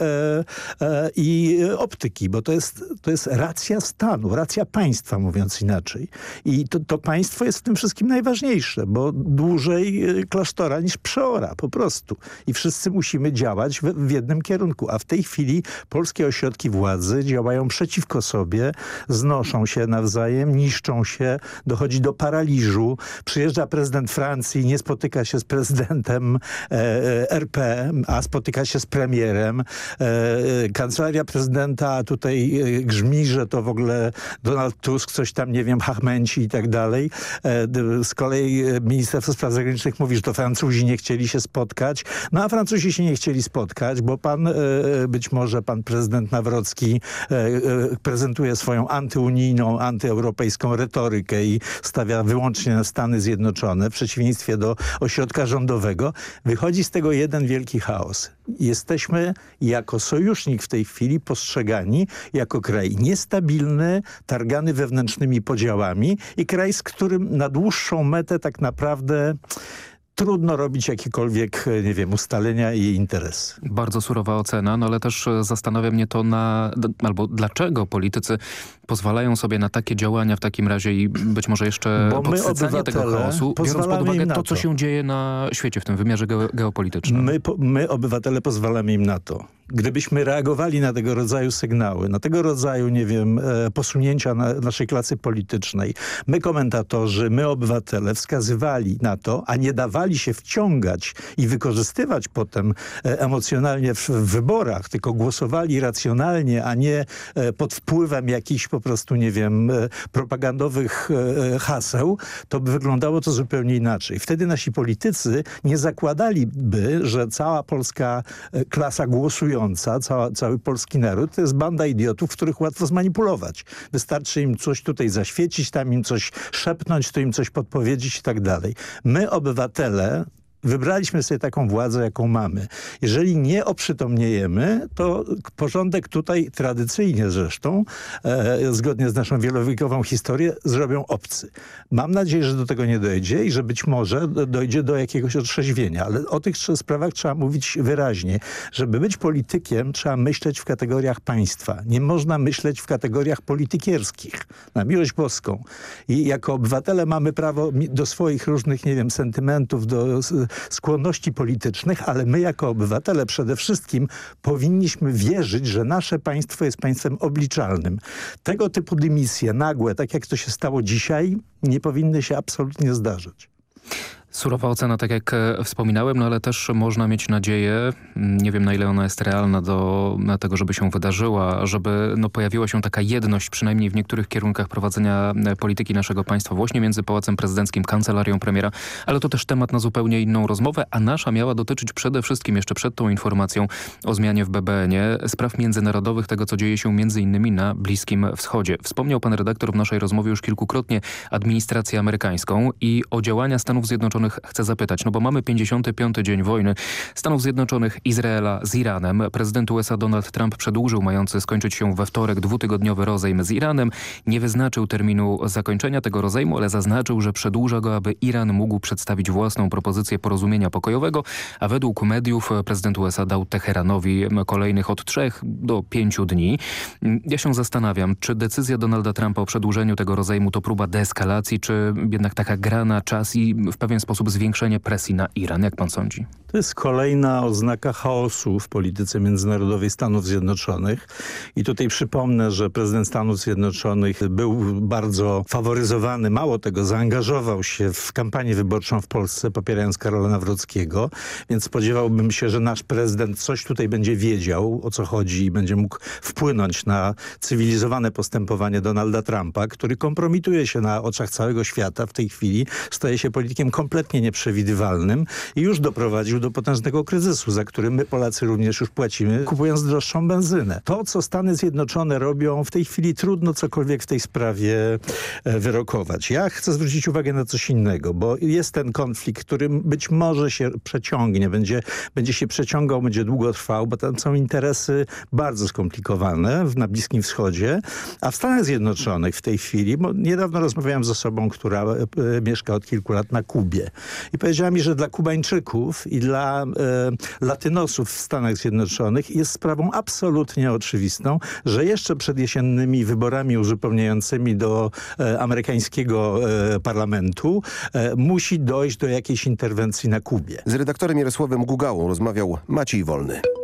Speaker 37: e, i optyki, bo to jest, to jest racja stanu, racja państwa, mówiąc inaczej. I to, to państwo jest w tym wszystkim najważniejsze, bo dłużej klasztora niż przeora, po prostu. I wszyscy musimy działać w, w, jednym kierunku. A w tej chwili polskie ośrodki władzy działają przeciwko sobie, znoszą się nawzajem, niszczą się, dochodzi do paraliżu. Przyjeżdża prezydent Francji, nie spotyka się z prezydentem e, e RP, a spotyka się z premierem. E, e, kancelaria prezydenta tutaj e, grzmi, że to w ogóle Donald Tusk coś tam, nie wiem, hachmęci i tak dalej. E, z kolei Ministerstwo Spraw Zagranicznych mówi, że to Francuzi nie chcieli się spotkać. No a Francuzi Francuzi się nie chcieli spotkać, bo pan, e, być może pan prezydent Nawrocki e, e, prezentuje swoją antyunijną, antyeuropejską retorykę i stawia wyłącznie na Stany Zjednoczone, w przeciwieństwie do ośrodka rządowego. Wychodzi z tego jeden wielki chaos. Jesteśmy jako sojusznik w tej chwili postrzegani jako kraj niestabilny, targany wewnętrznymi podziałami i kraj, z którym na dłuższą metę tak naprawdę trudno robić jakiekolwiek, e, nie wiem, ustalenia i interesy.
Speaker 36: Bardzo surowa ocena, no ale też e, zastanawia mnie to na, albo dlaczego politycy pozwalają sobie na takie działania w takim razie i być może jeszcze Bo podsycanie tego chaosu, biorąc pod uwagę to, co się dzieje na świecie w tym wymiarze geopolitycznym.
Speaker 37: My, my, obywatele, pozwalamy im na to. Gdybyśmy reagowali na tego rodzaju sygnały, na tego rodzaju, nie wiem, e, posunięcia na naszej klasy politycznej, my komentatorzy, my obywatele wskazywali na to, a nie dawali się wciągać i wykorzystywać potem e, emocjonalnie w, wyborach, tylko głosowali racjonalnie, a nie e, pod wpływem jakichś po prostu, nie wiem, propagandowych haseł, to by wyglądało to zupełnie inaczej. Wtedy nasi politycy nie zakładaliby, że cała polska klasa głosuje cała, cały polski naród, to jest banda idiotów, których łatwo zmanipulować. Wystarczy im coś tutaj zaświecić, tam im coś szepnąć, to im coś podpowiedzieć i tak dalej. My, obywatele, wybraliśmy sobie taką władzę, jaką mamy. Jeżeli nie oprzytomniejemy, to porządek tutaj tradycyjnie zresztą, e, zgodnie z naszą wielowiekową historię, zrobią obcy. Mam nadzieję, że do tego nie dojdzie i że być może dojdzie do jakiegoś otrzeźwienia, ale o tych sprawach trzeba mówić wyraźnie. Żeby być politykiem, trzeba myśleć w kategoriach państwa. Nie można myśleć w kategoriach politykierskich. Na miłość boską. I jako obywatele mamy prawo do swoich różnych, nie wiem, sentymentów, do skłonności politycznych, ale my jako obywatele przede wszystkim powinniśmy wierzyć, że nasze państwo jest państwem obliczalnym. Tego typu dymisje nagłe, tak jak to się stało dzisiaj, nie powinny się absolutnie zdarzyć.
Speaker 36: Surowa ocena, tak jak e, wspominałem, no ale też można mieć nadzieję, mm, nie wiem na ile ona jest realna do tego, żeby się wydarzyła, żeby no, pojawiła się taka jedność, przynajmniej w niektórych kierunkach prowadzenia e, polityki naszego państwa, właśnie między Pałacem Prezydenckim, Kancelarią Premiera, ale to też temat na zupełnie inną rozmowę, a nasza miała dotyczyć przede wszystkim jeszcze przed tą informacją o zmianie w BBN-ie spraw międzynarodowych, tego co dzieje się między innymi na Bliskim Wschodzie. Wspomniał pan redaktor w naszej rozmowie już kilkukrotnie administrację amerykańską i o działania Stanów Zjednoczonych Zjednoczonych chcę zapytać, no bo mamy 55. dzień wojny Stanów Zjednoczonych, Izraela z Iranem. Prezydent USA Donald Trump przedłużył mający skończyć się we wtorek dwutygodniowy rozejm z Iranem. Nie wyznaczył terminu zakończenia tego rozejmu, ale zaznaczył, że przedłuża go, aby Iran mógł przedstawić własną propozycję porozumienia pokojowego, a według mediów prezydent USA dał Teheranowi kolejnych od trzech do pięciu dni. Ja się zastanawiam, czy decyzja Donalda Trumpa o przedłużeniu tego rozejmu to próba deeskalacji, czy jednak taka gra na czas i w pewien sposób sposób zwiększenie presji na Iran. Jak pan sądzi?
Speaker 37: To jest kolejna oznaka chaosu w polityce międzynarodowej Stanów Zjednoczonych. I tutaj przypomnę, że prezydent Stanów Zjednoczonych był bardzo faworyzowany. Mało tego, zaangażował się w kampanię wyborczą w Polsce, popierając Karola Nawrockiego. Więc spodziewałbym się, że nasz prezydent coś tutaj będzie wiedział, o co chodzi i będzie mógł wpłynąć na cywilizowane postępowanie Donalda Trumpa, który kompromituje się na oczach całego świata w tej chwili. Staje się politykiem kompletnie kompletnie nieprzewidywalnym i już doprowadził do potężnego kryzysu, za który my Polacy również już płacimy, kupując droższą benzynę. To, co Stany Zjednoczone robią, w tej chwili trudno cokolwiek w tej sprawie e, wyrokować. Ja chcę zwrócić uwagę na coś innego, bo jest ten konflikt, który być może się przeciągnie, będzie, będzie się przeciągał, będzie długo trwał, bo tam są interesy bardzo skomplikowane na Bliskim Wschodzie, a w Stanach Zjednoczonych w tej chwili, bo niedawno rozmawiałem z osobą, która e, mieszka od kilku lat na Kubie i powiedziała mi, że dla Kubańczyków i dla e, Latynosów w Stanach Zjednoczonych jest sprawą absolutnie oczywistą, że jeszcze przed jesiennymi wyborami uzupełniającymi do e, amerykańskiego e, parlamentu e, musi dojść do jakiejś interwencji na Kubie.
Speaker 35: Z redaktorem Jarosławem Gugałą rozmawiał Maciej Wolny.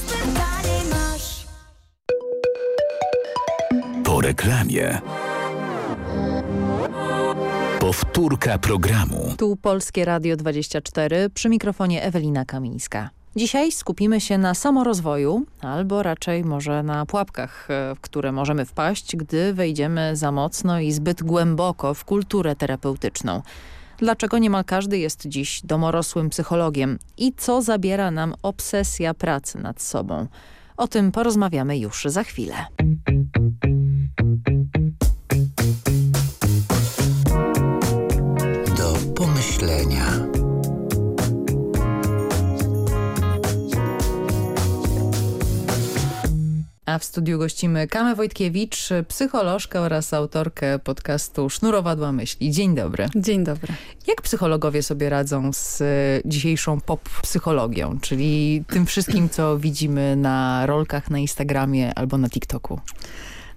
Speaker 1: reklamie. Powtórka programu.
Speaker 38: Tu Polskie Radio 24 przy mikrofonie Ewelina Kamińska. Dzisiaj skupimy się na samorozwoju, albo raczej może na pułapkach, e, w które możemy wpaść, gdy wejdziemy za mocno i zbyt głęboko w kulturę terapeutyczną. Dlaczego niemal każdy jest dziś domorosłym psychologiem i co zabiera nam obsesja pracy nad sobą? O tym porozmawiamy już za chwilę. A w studiu gościmy Kamę Wojtkiewicz, psycholożkę oraz autorkę podcastu Sznurowadła Myśli. Dzień dobry.
Speaker 39: Dzień dobry.
Speaker 38: Jak psychologowie sobie radzą z e, dzisiejszą pop-psychologią, czyli tym wszystkim, co widzimy na rolkach na Instagramie albo na TikToku?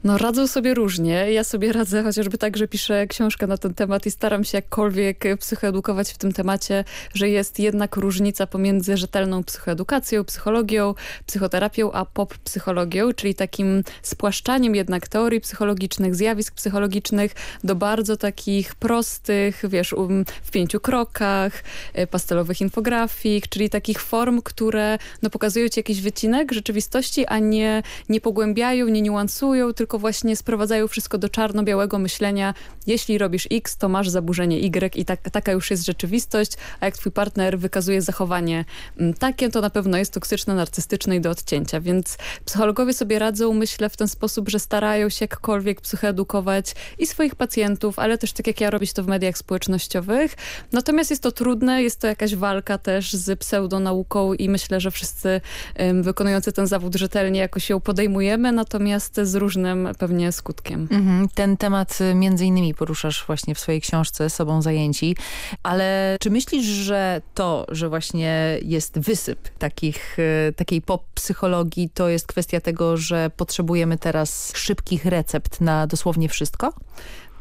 Speaker 40: No radzą sobie różnie. Ja sobie radzę chociażby tak, że piszę książkę na ten temat i staram się jakkolwiek psychoedukować w tym temacie, że jest jednak różnica pomiędzy rzetelną psychoedukacją, psychologią, psychoterapią, a pop-psychologią, czyli takim spłaszczaniem jednak teorii psychologicznych, zjawisk psychologicznych do bardzo takich prostych, wiesz, um, w pięciu krokach, e, pastelowych infografik, czyli takich form, które no, pokazują ci jakiś wycinek rzeczywistości, a nie, nie pogłębiają, nie niuansują, tylko właśnie sprowadzają wszystko do czarno-białego myślenia. Jeśli robisz X, to masz zaburzenie Y i tak, taka już jest rzeczywistość, a jak twój partner wykazuje zachowanie mm, takie, to na pewno jest toksyczne, narcystyczne i do odcięcia. Więc psychologowie sobie radzą, myślę, w ten sposób, że starają się jakkolwiek psychoedukować i swoich pacjentów, ale też tak jak ja robić to w mediach społecznościowych. Natomiast jest to trudne, jest to jakaś walka też z pseudonauką i myślę, że wszyscy um, wykonujący ten zawód rzetelnie jakoś ją podejmujemy, natomiast z różnym pewnie skutkiem.
Speaker 38: Mhm. Ten temat y, między innymi poruszasz właśnie w swojej książce Sobą zajęci, ale czy myślisz, że to, że właśnie jest wysyp takich, y, takiej pop-psychologii, to jest kwestia tego, że potrzebujemy teraz szybkich recept na dosłownie wszystko?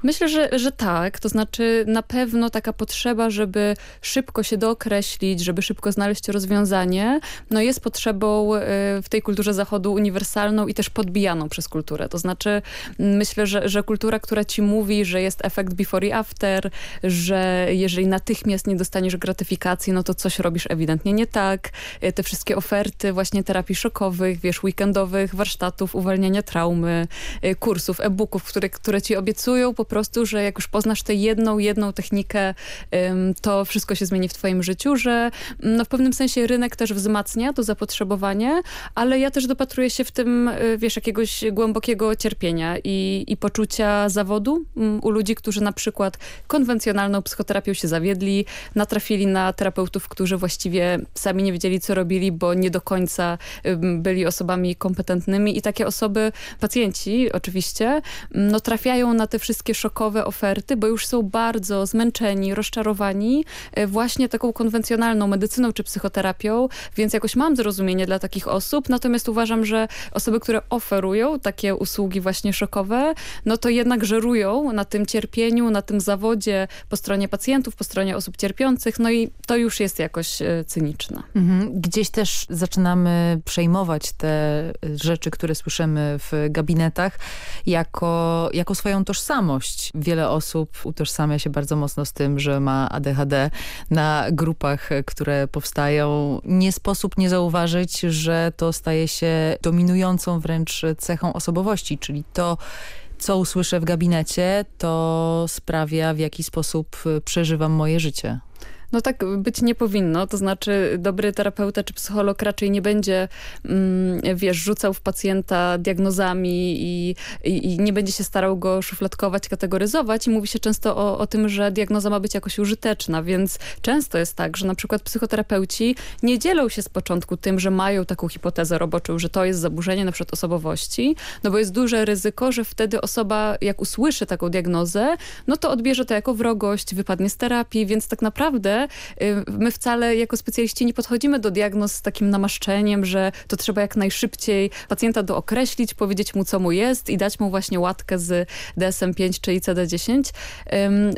Speaker 40: Myślę, że, że tak. To znaczy na pewno taka potrzeba, żeby szybko się dookreślić, żeby szybko znaleźć rozwiązanie, no jest potrzebą y, w tej kulturze zachodu uniwersalną i też podbijaną przez kulturę. To znaczy myślę, że, że kultura, która ci mówi, że jest efekt before i after, że jeżeli natychmiast nie dostaniesz gratyfikacji, no to coś robisz ewidentnie nie tak. Y, te wszystkie oferty właśnie terapii szokowych, wiesz, weekendowych, warsztatów, uwalniania traumy, y, kursów, e-booków, które, które ci obiecują po prostu, że jak już poznasz tę jedną, jedną technikę, to wszystko się zmieni w twoim życiu, że mm, no, w pewnym sensie rynek też wzmacnia to zapotrzebowanie, ale ja też dopatruję się w tym, y, wiesz, jakiegoś głębokiego cierpienia i, i poczucia zawodu mm, u ludzi, którzy na przykład konwencjonalną psychoterapią się zawiedli, natrafili na terapeutów, którzy właściwie sami nie wiedzieli, co robili, bo nie do końca byli osobami kompetentnymi i takie osoby, pacjenci oczywiście, mm, no trafiają na te wszystkie szokowe oferty, bo już są bardzo zmęczeni, rozczarowani e, właśnie taką konwencjonalną medycyną czy psychoterapią, więc jakoś mam zrozumienie dla takich osób, natomiast uważam, że osoby, które oferują takie usługi właśnie szokowe, no to jednak żerują na tym cierpieniu, na tym zawodzie po stronie pacjentów, po stronie osób cierpiących, no i to już jest jakoś e, cyniczne.
Speaker 38: Mhm. Gdzieś też zaczynamy przejmować te rzeczy, które słyszymy w gabinetach jako, jako swoją tożsamość Wiele osób utożsamia się bardzo mocno z tym, że ma ADHD. Na grupach, które powstają, nie sposób nie zauważyć, że to staje się dominującą wręcz cechą osobowości, czyli to, co usłyszę w gabinecie, to sprawia, w jaki sposób przeżywam moje życie.
Speaker 40: No tak być nie powinno, to znaczy dobry terapeuta czy psycholog raczej nie będzie, mm, wiesz, rzucał w pacjenta diagnozami i, i, i, nie będzie się starał go szufladkować, kategoryzować. I mówi się często o, o tym, że diagnoza ma być jakoś użyteczna, więc często jest tak, że na przykład psychoterapeuci nie dzielą się z początku tym, że mają taką hipotezę roboczą, że to jest zaburzenie na przykład osobowości, no bo jest duże ryzyko, że wtedy osoba jak usłyszy taką diagnozę, no to odbierze to jako wrogość, wypadnie z terapii, więc tak naprawdę Y, my wcale jako specjaliści nie podchodzimy do diagnoz z takim namaszczeniem, że to trzeba jak najszybciej pacjenta dookreślić, powiedzieć mu co mu jest i dać mu właśnie łatkę z DSM-5 czy ICD-10.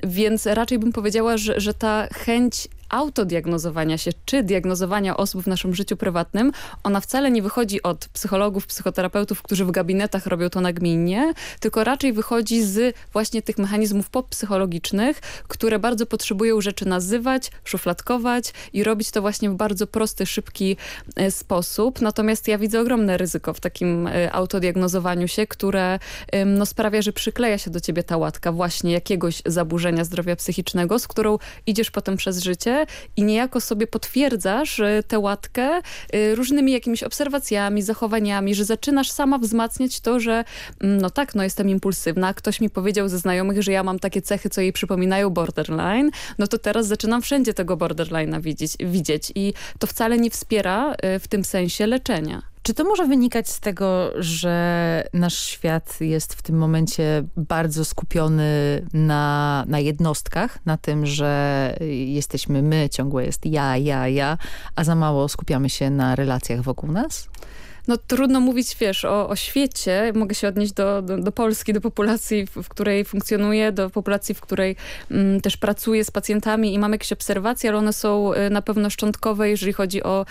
Speaker 40: Więc raczej bym powiedziała, że, że ta chęć autodiagnozowania się, czy diagnozowania osób w naszym życiu prywatnym, ona wcale nie wychodzi od psychologów, psychoterapeutów, którzy w gabinetach robią to nagminnie, tylko raczej wychodzi z właśnie tych mechanizmów poppsychologicznych, które bardzo potrzebują rzeczy nazywać, szufladkować i robić to właśnie w bardzo prosty, szybki e, sposób. Natomiast ja widzę ogromne ryzyko w takim e, autodiagnozowaniu się, które no, sprawia, że przykleja się do ciebie ta łatka właśnie jakiegoś zaburzenia zdrowia psychicznego, z którą idziesz potem przez życie i niejako sobie potwierdzasz tę łatkę y, różnymi jakimiś obserwacjami, zachowaniami, że zaczynasz sama wzmacniać to, że mm, no tak, no jestem impulsywna, ktoś mi powiedział ze znajomych, że ja mam takie cechy, co jej przypominają borderline, no to teraz zaczynam wszędzie tego borderline'a widzieć, widzieć i to wcale nie wspiera y, w tym sensie leczenia.
Speaker 38: Czy to może wynikać z tego, że nasz świat jest w tym momencie bardzo skupiony na, na jednostkach, na tym, że jesteśmy my, ciągle jest ja, ja, ja, a za mało skupiamy się na relacjach wokół nas?
Speaker 40: No trudno mówić, wiesz, o, o świecie. Mogę się odnieść do, do, do Polski, do populacji, w, w, której funkcjonuję, do populacji, w której mm, też pracuję z pacjentami i mam jakieś obserwacje, ale one są y, na pewno szczątkowe, jeżeli chodzi o,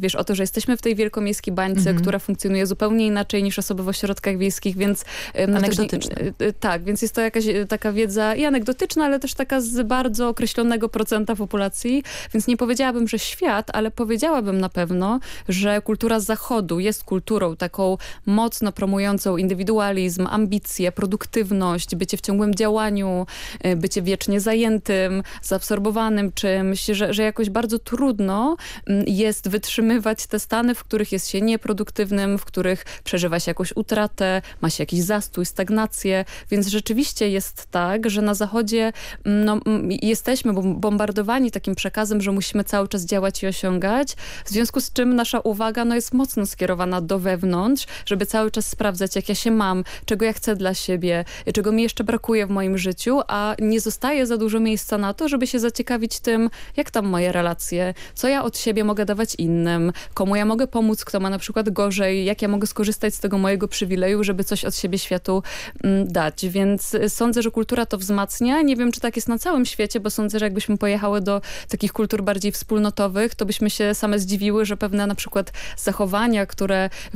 Speaker 40: wiesz, o to, że jesteśmy w tej wielkomiejskiej bańce, mhm. która funkcjonuje zupełnie inaczej niż osoby w ośrodkach wiejskich, więc...
Speaker 38: No anegdotyczne.
Speaker 40: Też, tak, więc jest to jakaś taka wiedza i anegdotyczna, ale też taka z bardzo określonego procenta populacji, więc nie powiedziałabym, że świat, ale powiedziałabym na pewno, że kultura zachodu jest kulturą taką mocno promującą indywidualizm, ambicje, produktywność, bycie w ciągłym działaniu, y, bycie wiecznie zajętym, zaabsorbowanym czymś, że, że jakoś bardzo trudno mm, jest wytrzymywać te stany, w których jest się nieproduktywnym, w których przeżywa się jakąś utratę, ma się jakiś zastój, stagnację, więc rzeczywiście jest tak, że na zachodzie mm, no, mm, jesteśmy bombardowani takim przekazem, że musimy cały czas działać i osiągać, w związku z czym nasza uwaga no, jest mocno skierowana do wewnątrz, żeby cały czas sprawdzać, jak ja się mam, czego ja chcę dla siebie, czego mi jeszcze brakuje w moim życiu, a nie zostaje za dużo miejsca na to, żeby się zaciekawić tym, jak tam moje relacje, co ja od siebie mogę dawać innym, komu ja mogę pomóc, kto ma na przykład gorzej, jak ja mogę skorzystać z tego mojego przywileju, żeby coś od siebie światu mm, dać. Więc sądzę, że kultura to wzmacnia. Nie wiem, czy tak jest na całym świecie, bo sądzę, że jakbyśmy pojechały do takich kultur bardziej wspólnotowych, to byśmy się same zdziwiły, że pewne na przykład zachowania, które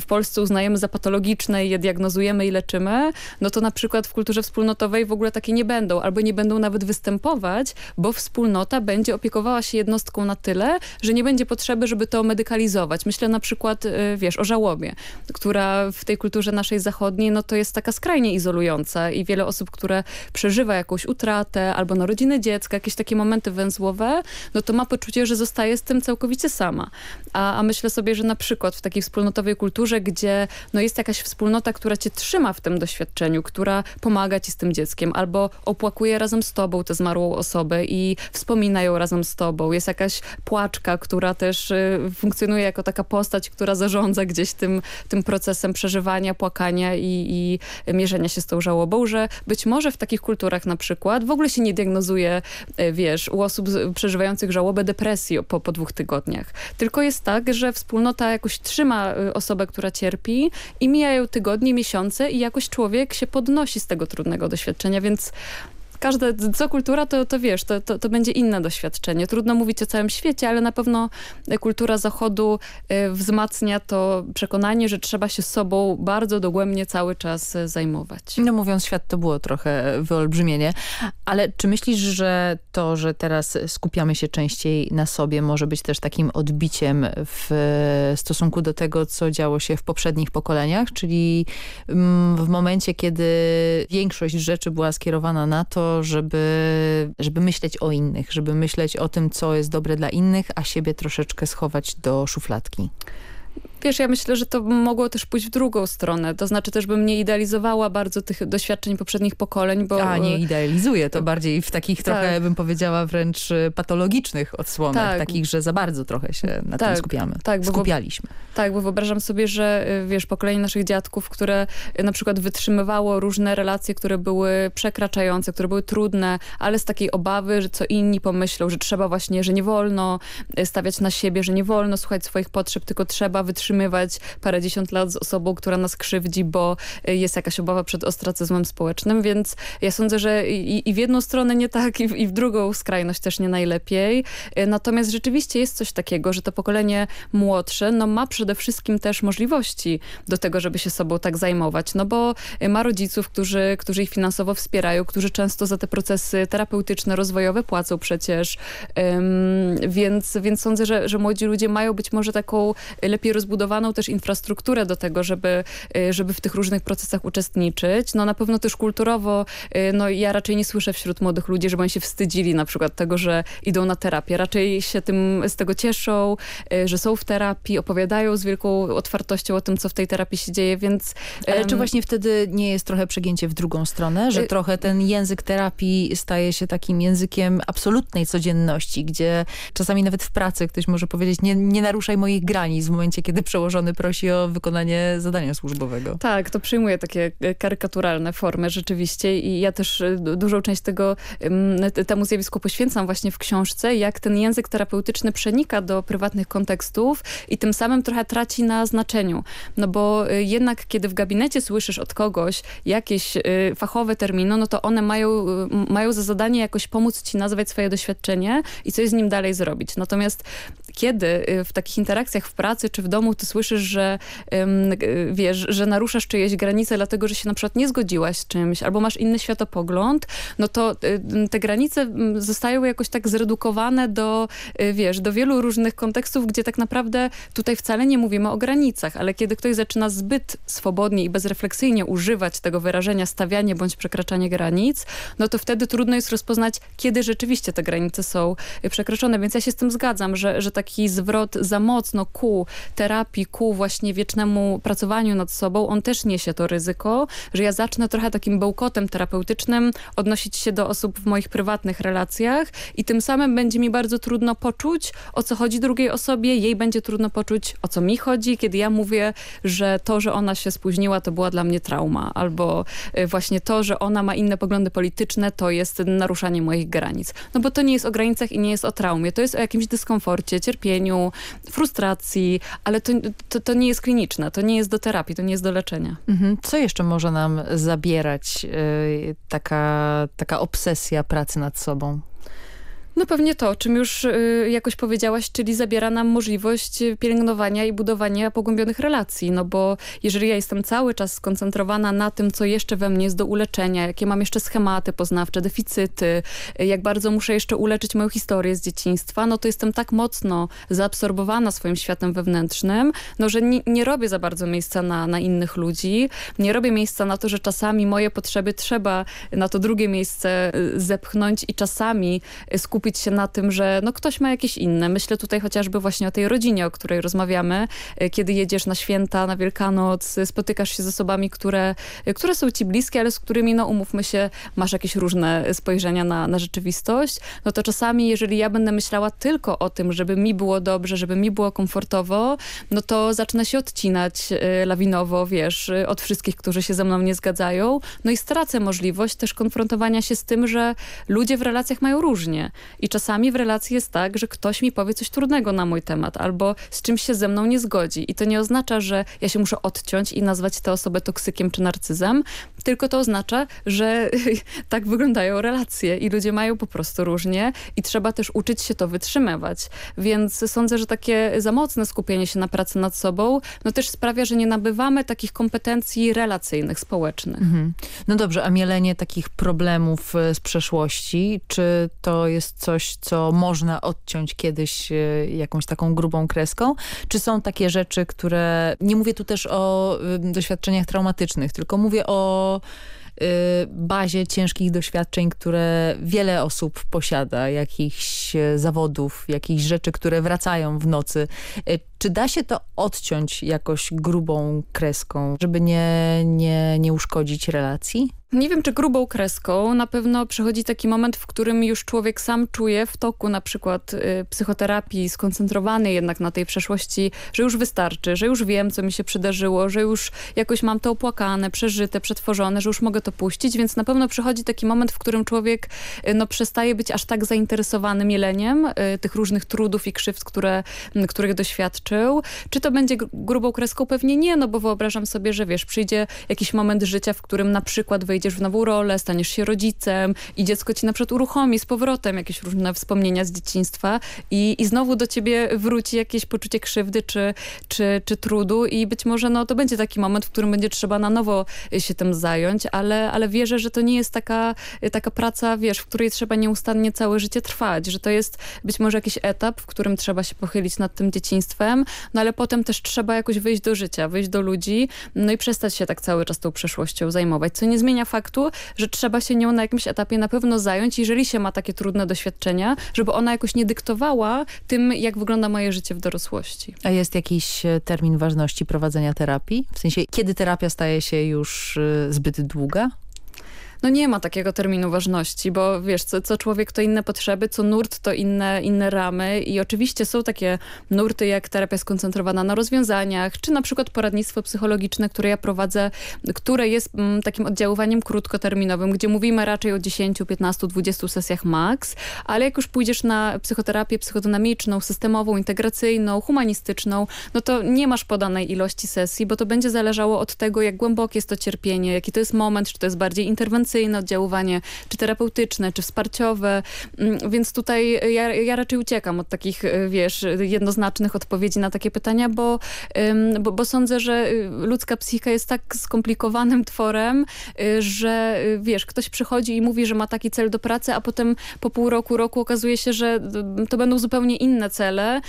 Speaker 40: w Polsce uznajemy za patologiczne i je diagnozujemy i leczymy, no to na przykład w kulturze wspólnotowej w ogóle takie nie będą, albo nie będą nawet występować, bo wspólnota będzie opiekowała się jednostką na tyle, że nie będzie potrzeby, żeby to medykalizować. Myślę na przykład, y, wiesz, o żałobie, która w tej kulturze naszej zachodniej, no to jest taka skrajnie izolująca i wiele osób, które przeżywa jakąś utratę albo narodziny dziecka, jakieś takie momenty węzłowe, no to ma poczucie, że zostaje z tym całkowicie sama. A, a myślę sobie, że na przykład w takiej wspólnotowej kulturze, gdzie no jest jakaś wspólnota, która cię trzyma w tym doświadczeniu, która pomaga ci z tym dzieckiem, albo opłakuje razem z tobą tę zmarłą osobę i wspomina ją razem z tobą. Jest jakaś płaczka, która też y, funkcjonuje jako taka postać, która zarządza gdzieś tym, tym procesem przeżywania, płakania i, i mierzenia się z tą żałobą, że być może w takich kulturach na przykład w ogóle się nie diagnozuje, y, wiesz, u osób przeżywających żałobę depresji po, po dwóch tygodniach. Tylko jest tak, że wspólnota jakoś trzyma osobę, która cierpi i mijają tygodnie, miesiące i jakoś człowiek się podnosi z tego trudnego doświadczenia, więc każda, co kultura, to, to wiesz, to, to, to, będzie inne doświadczenie. Trudno mówić o całym świecie, ale na pewno kultura Zachodu y, wzmacnia to przekonanie, że trzeba się sobą bardzo dogłębnie cały czas y, zajmować.
Speaker 38: No mówiąc świat, to było trochę wyolbrzymienie, ale czy myślisz, że to, że teraz skupiamy się częściej na sobie, może być też takim odbiciem w stosunku do tego, co działo się w poprzednich pokoleniach, czyli mm, w momencie, kiedy większość rzeczy była skierowana na to, żeby, żeby myśleć o innych, żeby myśleć o tym, co jest dobre dla innych, a siebie troszeczkę schować do szufladki.
Speaker 40: Wiesz, ja myślę, że to mogło też pójść w drugą stronę. To znaczy też bym nie idealizowała bardzo tych doświadczeń poprzednich pokoleń, bo...
Speaker 38: A, nie idealizuję, to bardziej w takich tak. trochę, bym powiedziała, wręcz y, patologicznych odsłonach, tak. takich, że za bardzo trochę się na tak, tym skupiamy. Tak, Skupialiśmy.
Speaker 40: Bo, tak, bo wyobrażam sobie, że wiesz, pokolenie naszych dziadków, które na przykład wytrzymywało różne relacje, które były przekraczające, które były trudne, ale z takiej obawy, że co inni pomyślą, że trzeba właśnie, że nie wolno stawiać na siebie, że nie wolno słuchać swoich potrzeb, tylko trzeba wytrzymywać utrzymywać parędziesiąt lat z osobą, która nas krzywdzi, bo y, jest jakaś obawa przed ostracyzmem społecznym, więc ja sądzę, że i, i w jedną stronę nie tak, i w, i w, drugą skrajność też nie najlepiej. Y, natomiast rzeczywiście jest coś takiego, że to pokolenie młodsze no, ma przede wszystkim też możliwości do tego, żeby się sobą tak zajmować, no bo y, ma rodziców, którzy, którzy ich finansowo wspierają, którzy często za te procesy terapeutyczne, rozwojowe płacą przecież, um, więc, więc sądzę, że, że młodzi ludzie mają być może taką lepiej rozbudowaną zbudowaną też infrastrukturę do tego, żeby, y, żeby w tych różnych procesach uczestniczyć. No na pewno też kulturowo, y, no ja raczej nie słyszę wśród młodych ludzi, żeby oni się wstydzili na przykład tego, że idą na terapię. Raczej się tym, z tego cieszą, y, że są w terapii, opowiadają z wielką otwartością o tym, co w tej terapii się dzieje, więc...
Speaker 38: Ale czy właśnie wtedy nie jest trochę przegięcie w drugą stronę, że trochę ten język terapii staje się takim językiem absolutnej codzienności, gdzie czasami nawet w pracy ktoś może powiedzieć, nie, nie naruszaj moich granic w momencie, kiedy przełożony prosi o wykonanie zadania służbowego.
Speaker 40: Tak, to przyjmuje takie karykaturalne formy rzeczywiście i ja też dużą część tego temu zjawisku poświęcam właśnie w książce, jak ten język terapeutyczny przenika do prywatnych kontekstów i tym samym trochę traci na znaczeniu. No bo jednak kiedy w gabinecie słyszysz od kogoś jakieś fachowe terminy, no to one mają, mają za zadanie jakoś pomóc ci nazwać swoje doświadczenie i coś z nim dalej zrobić. Natomiast kiedy w takich interakcjach w pracy czy w domu ty słyszysz, że wiesz, że naruszasz czyjeś granice, dlatego że się na przykład nie zgodziłaś z czymś albo masz inny światopogląd, no to y, te granice zostają jakoś tak zredukowane do, y, wiesz, do wielu różnych kontekstów, gdzie tak naprawdę tutaj wcale nie mówimy o granicach, ale kiedy ktoś zaczyna zbyt swobodnie i bezrefleksyjnie używać tego wyrażenia stawianie bądź przekraczanie granic, no to wtedy trudno jest rozpoznać, kiedy rzeczywiście te granice są przekroczone. Więc ja się z tym zgadzam, że, że taki zwrot za mocno ku terapii, ku właśnie wiecznemu pracowaniu nad sobą, on też niesie to ryzyko, że ja zacznę trochę takim bełkotem terapeutycznym odnosić się do osób w moich prywatnych relacjach i tym samym będzie mi bardzo trudno poczuć, o co chodzi drugiej osobie, jej będzie trudno poczuć, o co mi chodzi, kiedy ja mówię, że to, że ona się spóźniła, to była dla mnie trauma, albo y, właśnie to, że ona ma inne poglądy polityczne, to jest naruszanie moich granic. No bo to nie jest o granicach i nie jest o traumie, to jest o jakimś dyskomforcie, cierpieniu, frustracji, ale to, to, to nie jest kliniczne, to nie jest do terapii, to nie jest do leczenia.
Speaker 38: Mhm. Co jeszcze może nam zabierać yy, taka, taka obsesja pracy nad sobą?
Speaker 40: No pewnie to, o czym już y, jakoś powiedziałaś, czyli zabiera nam możliwość pielęgnowania i budowania pogłębionych relacji, no bo jeżeli ja jestem cały czas skoncentrowana na tym, co jeszcze we mnie jest do uleczenia, jakie mam jeszcze schematy poznawcze, deficyty, jak bardzo muszę jeszcze uleczyć moją historię z dzieciństwa, no to jestem tak mocno zaabsorbowana swoim światem wewnętrznym, no że nie, nie robię za bardzo miejsca na, na innych ludzi, nie robię miejsca na to, że czasami moje potrzeby trzeba na to drugie miejsce y, zepchnąć i czasami skupić skupić się na tym, że no ktoś ma jakieś inne. Myślę tutaj chociażby właśnie o tej rodzinie, o której rozmawiamy. E, kiedy jedziesz na święta, na Wielkanoc, spotykasz się z osobami, które, e, które są ci bliskie, ale z którymi, no umówmy się, masz jakieś różne spojrzenia na, na rzeczywistość. No to czasami, jeżeli ja będę myślała tylko o tym, żeby mi było dobrze, żeby mi było komfortowo, no to zacznę się odcinać e, lawinowo, wiesz, od wszystkich, którzy się ze mną nie zgadzają. No i stracę możliwość też konfrontowania się z tym, że ludzie w relacjach mają różnie. I czasami w relacji jest tak, że ktoś mi powie coś trudnego na mój temat albo z czymś się ze mną nie zgodzi. I to nie oznacza, że ja się muszę odciąć i nazwać tę osobę toksykiem czy narcyzem, tylko to oznacza, że tak wyglądają relacje i ludzie mają po prostu różnie i trzeba też uczyć się to wytrzymywać. Więc sądzę, że takie za mocne skupienie się na pracy nad sobą, no też sprawia, że nie nabywamy takich kompetencji relacyjnych, społecznych. Mhm.
Speaker 38: No dobrze, a mielenie takich problemów e, z przeszłości, czy to jest coś, co można odciąć kiedyś e, jakąś taką grubą kreską? Czy są takie rzeczy, które... Nie mówię tu też o doświadczeniach traumatycznych, tylko mówię o Y, bazie ciężkich doświadczeń, które wiele osób posiada, jakichś e, zawodów, jakichś rzeczy, które wracają w nocy. Czy da się to odciąć jakoś grubą kreską, żeby nie, nie, nie uszkodzić relacji?
Speaker 40: Nie wiem, czy grubą kreską. Na pewno przychodzi taki moment, w którym już człowiek sam czuje w toku na przykład y, psychoterapii skoncentrowany jednak na tej przeszłości, że już wystarczy, że już wiem, co mi się przydarzyło, że już jakoś mam to opłakane, przeżyte, przetworzone, że już mogę to puścić, więc na pewno przychodzi taki moment, w którym człowiek y, no, przestaje być aż tak zainteresowany mieleniem y, tych różnych trudów i krzywd, które, których doświadczył. Czy to będzie grubą kreską? Pewnie nie, no bo wyobrażam sobie, że wiesz, przyjdzie jakiś moment życia, w którym na przykład wejdzie wejdziesz w nową rolę, staniesz się rodzicem i dziecko ci na przykład uruchomi z powrotem jakieś różne wspomnienia z dzieciństwa i, i znowu do ciebie wróci jakieś poczucie krzywdy czy, czy, czy trudu i być może no, to będzie taki moment, w którym będzie trzeba na nowo się tym zająć, ale, ale wierzę, że to nie jest taka, taka praca, wiesz, w której trzeba nieustannie całe życie trwać, że to jest być może jakiś etap, w którym trzeba się pochylić nad tym dzieciństwem, no ale potem też trzeba jakoś wyjść do życia, wyjść do ludzi, no i przestać się tak cały czas tą przeszłością zajmować, co nie zmienia faktu, że trzeba się nią na jakimś etapie na pewno zająć, jeżeli się ma takie trudne doświadczenia, żeby ona jakoś nie dyktowała tym, jak wygląda moje życie w dorosłości.
Speaker 38: A jest jakiś e, termin ważności prowadzenia terapii? W sensie, kiedy terapia staje się już e, zbyt długa?
Speaker 40: No nie ma takiego terminu ważności, bo wiesz, co, co człowiek to inne potrzeby, co nurt to inne, inne ramy i oczywiście są takie nurty jak terapia skoncentrowana na rozwiązaniach, czy na przykład poradnictwo psychologiczne, które ja prowadzę, które jest m, mm, takim oddziaływaniem krótkoterminowym, gdzie mówimy raczej o 10, 15, 20 sesjach max, ale jak już pójdziesz na psychoterapię psychodynamiczną, systemową, integracyjną, humanistyczną, no to nie masz podanej ilości sesji, bo to będzie zależało od tego, jak głębokie jest to cierpienie, jaki to jest moment, czy to jest bardziej interwencyjne oddziaływanie, czy terapeutyczne, czy wsparciowe, mm, więc tutaj ja, ja raczej uciekam od takich, y, wiesz, jednoznacznych odpowiedzi na takie pytania, bo, bo, bo sądzę, że y, ludzka psychika jest tak skomplikowanym tworem, y, że wiesz, ktoś przychodzi i mówi, że ma taki cel do pracy, a potem po pół roku, roku okazuje się, że to będą zupełnie inne cele,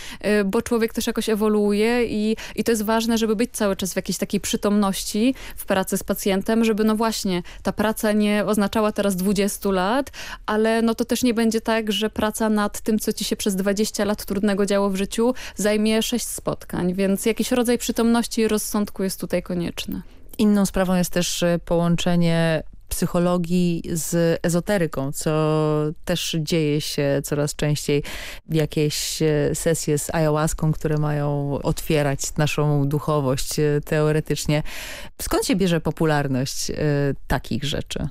Speaker 40: bo człowiek też jakoś ewoluuje i, i to jest ważne, żeby być cały czas w jakiejś takiej przytomności w pracy z pacjentem, żeby no właśnie ta praca nie oznaczała teraz 20 lat, ale no to też nie będzie tak, że praca nad tym, co ci się przez 20 lat trudnego działo w życiu, zajmie 6 spotkań, więc jakiś rodzaj przytomności i rozsądku jest tutaj konieczny.
Speaker 38: Inną sprawą jest też e, połączenie psychologii z ezoteryką, co też dzieje się coraz częściej jakieś e, sesje z ayahuaską, które mają otwierać naszą duchowość e, teoretycznie. Skąd się bierze popularność takich rzeczy?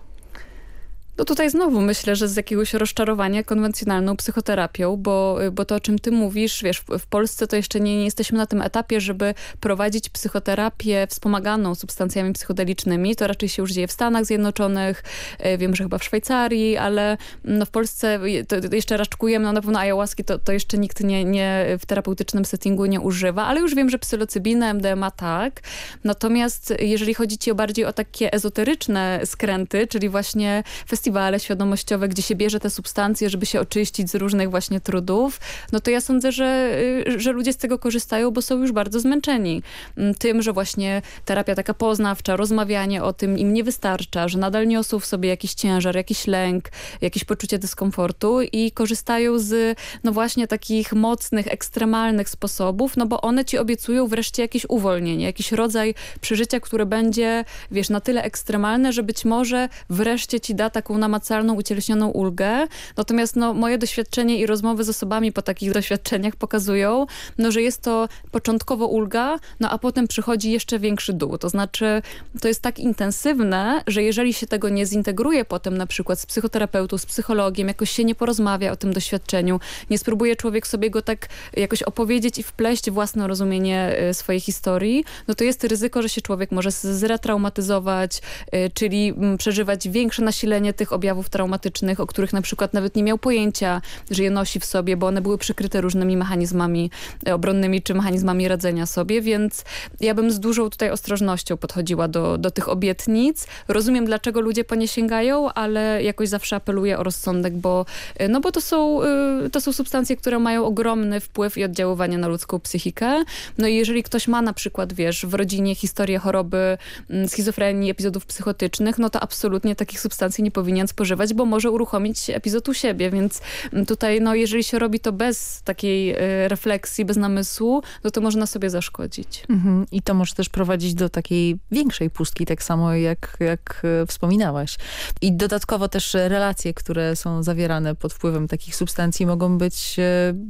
Speaker 40: No tutaj znowu myślę, że z jakiegoś rozczarowania konwencjonalną psychoterapią, bo, bo to o czym ty mówisz, wiesz, w, Polsce to jeszcze nie, nie, jesteśmy na tym etapie, żeby prowadzić psychoterapię wspomaganą substancjami psychodelicznymi. To raczej się już dzieje w Stanach Zjednoczonych, e, wiem, że chyba w Szwajcarii, ale no w Polsce to jeszcze raczkujemy, no na pewno ayahuaski to, to jeszcze nikt nie, nie w terapeutycznym settingu nie używa, ale już wiem, że psylocybina, MDMA tak. Natomiast jeżeli chodzi ci o bardziej o takie ezoteryczne skręty, czyli właśnie festiwale festiwale świadomościowe, gdzie się bierze te substancje, żeby się oczyścić z różnych właśnie trudów, no to ja sądzę, że, y, że ludzie z tego korzystają, bo są już bardzo zmęczeni. Mm, tym, że właśnie terapia taka poznawcza, rozmawianie o tym im nie wystarcza, że nadal niosą w sobie jakiś ciężar, jakiś lęk, jakieś poczucie dyskomfortu i korzystają z no właśnie takich mocnych, ekstremalnych sposobów, no bo one ci obiecują wreszcie jakieś uwolnienie, jakiś rodzaj przeżycia, które będzie, wiesz, na tyle ekstremalne, że być może wreszcie ci da taką namacalną, ucieleśnioną ulgę. Natomiast no, moje doświadczenie i rozmowy z osobami po takich doświadczeniach pokazują, no, że jest to początkowo ulga, no a potem przychodzi jeszcze większy dół. To znaczy, to jest tak intensywne, że jeżeli się tego nie zintegruje potem na przykład z psychoterapeutą, z psychologiem, jakoś się nie porozmawia o tym doświadczeniu, nie spróbuje człowiek sobie go tak jakoś opowiedzieć i wpleść własne rozumienie y, swojej historii, no to jest ryzyko, że się człowiek może zretraumatyzować, y, czyli mm, przeżywać większe nasilenie tych objawów traumatycznych, o których na przykład nawet nie miał pojęcia, że je nosi w sobie, bo one były przykryte różnymi mechanizmami e, obronnymi czy mechanizmami radzenia sobie, więc ja bym z dużą tutaj ostrożnością podchodziła do, do tych obietnic. Rozumiem, dlaczego ludzie po nie sięgają, ale jakoś zawsze apeluję o rozsądek, bo, e, no bo to, są, e, to są substancje, które mają ogromny wpływ i oddziaływanie na ludzką psychikę. No i jeżeli ktoś ma na przykład, wiesz, w rodzinie historię choroby, mm, schizofrenii, epizodów psychotycznych, no to absolutnie takich substancji nie powinno powinien spożywać, bo może uruchomić epizod u siebie, więc tutaj no, jeżeli się robi to bez takiej y, refleksji, bez namysłu, no to można sobie zaszkodzić.
Speaker 38: Mhm. I to może też prowadzić do takiej większej pustki, tak samo jak, jak y, wspominałaś. I dodatkowo też relacje, które są zawierane pod wpływem takich substancji mogą być y,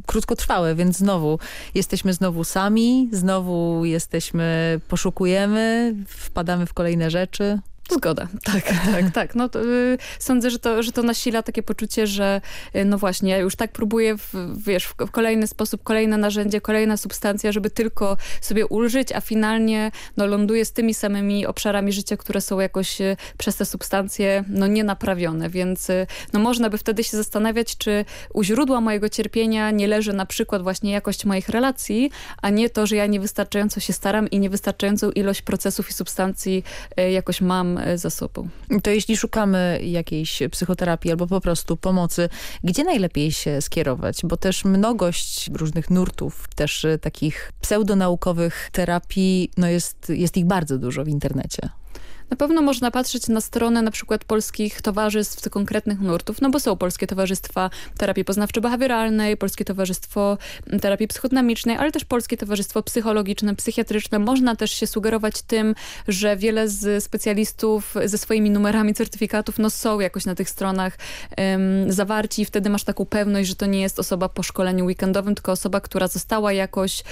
Speaker 38: krótkotrwałe, więc znowu jesteśmy znowu sami, znowu jesteśmy, poszukujemy, wpadamy w kolejne rzeczy.
Speaker 40: Zgoda, tak, tak, tak. No to, y, sądzę, że to, że to nasila takie poczucie, że y, no właśnie, ja już tak próbuję w, wiesz, w kolejny sposób, kolejne narzędzie, kolejna substancja, żeby tylko sobie ulżyć, a finalnie no, ląduję z tymi samymi obszarami życia, które są jakoś y, przez te substancje no, nienaprawione, więc y, no, można by wtedy się zastanawiać, czy u źródła mojego cierpienia nie leży na przykład właśnie jakość moich relacji, a nie to, że ja niewystarczająco się staram i niewystarczającą ilość procesów i substancji y, jakoś mam E, za sobą.
Speaker 38: To jeśli szukamy jakiejś psychoterapii albo po prostu pomocy, gdzie najlepiej się skierować? Bo też mnogość różnych nurtów, też e, takich pseudonaukowych terapii, no jest, jest ich bardzo dużo w internecie.
Speaker 40: Na pewno można patrzeć na stronę na przykład polskich towarzystw konkretnych nurtów, no bo są polskie towarzystwa terapii poznawczo-behawioralnej, polskie towarzystwo terapii psychodynamicznej, ale też polskie towarzystwo psychologiczne, psychiatryczne. Można też się sugerować tym, że wiele z specjalistów ze swoimi numerami certyfikatów no są jakoś na tych stronach um, zawarci i wtedy masz taką pewność, że to nie jest osoba po szkoleniu weekendowym, tylko osoba, która została jakoś,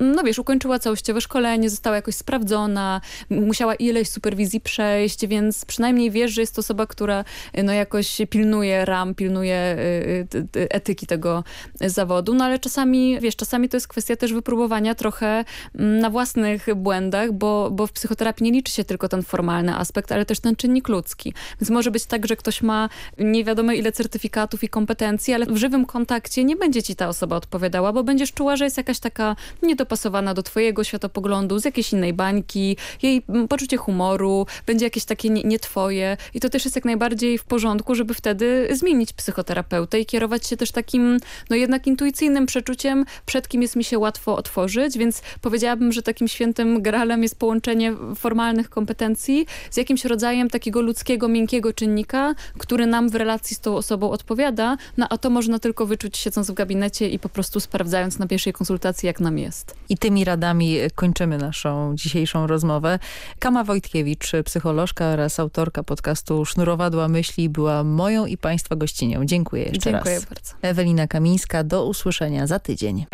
Speaker 40: no wiesz, ukończyła całościowe szkolenie, została jakoś sprawdzona, musiała ileś superwizji przejść, więc przynajmniej wiesz, że jest to osoba, która no jakoś pilnuje ram, pilnuje y, y, etyki tego zawodu, no ale czasami, wiesz, czasami to jest kwestia też wypróbowania trochę mm, na własnych błędach, bo, bo w psychoterapii nie liczy się tylko ten formalny aspekt, ale też ten czynnik ludzki. Więc może być tak, że ktoś ma nie wiadomo ile certyfikatów i kompetencji, ale w żywym kontakcie nie będzie ci ta osoba odpowiadała, bo będziesz czuła, że jest jakaś taka niedopasowana do twojego światopoglądu, z jakiejś innej bańki, jej poczucie humoru, będzie jakieś takie nie, nie twoje i to też jest jak najbardziej w porządku, żeby wtedy zmienić psychoterapeutę i kierować się też takim, no jednak intuicyjnym przeczuciem, przed kim jest mi się łatwo otworzyć, więc powiedziałabym, że takim świętym gralem jest połączenie formalnych kompetencji z jakimś rodzajem takiego ludzkiego, miękkiego czynnika, który nam w relacji z tą osobą odpowiada, no a to można tylko wyczuć siedząc w gabinecie i po prostu sprawdzając na pierwszej konsultacji, jak nam jest.
Speaker 38: I tymi radami kończymy naszą dzisiejszą rozmowę. Kama Wojtkiewicz, psycholożka oraz autorka podcastu Sznurowadła Myśli była moją i Państwa gościnią. Dziękuję jeszcze
Speaker 40: Dziękuję
Speaker 38: raz.
Speaker 40: bardzo.
Speaker 38: Ewelina Kamińska, do usłyszenia za tydzień.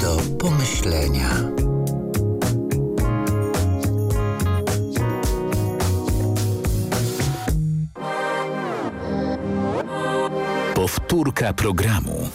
Speaker 1: Do pomyślenia. Powtórka programu.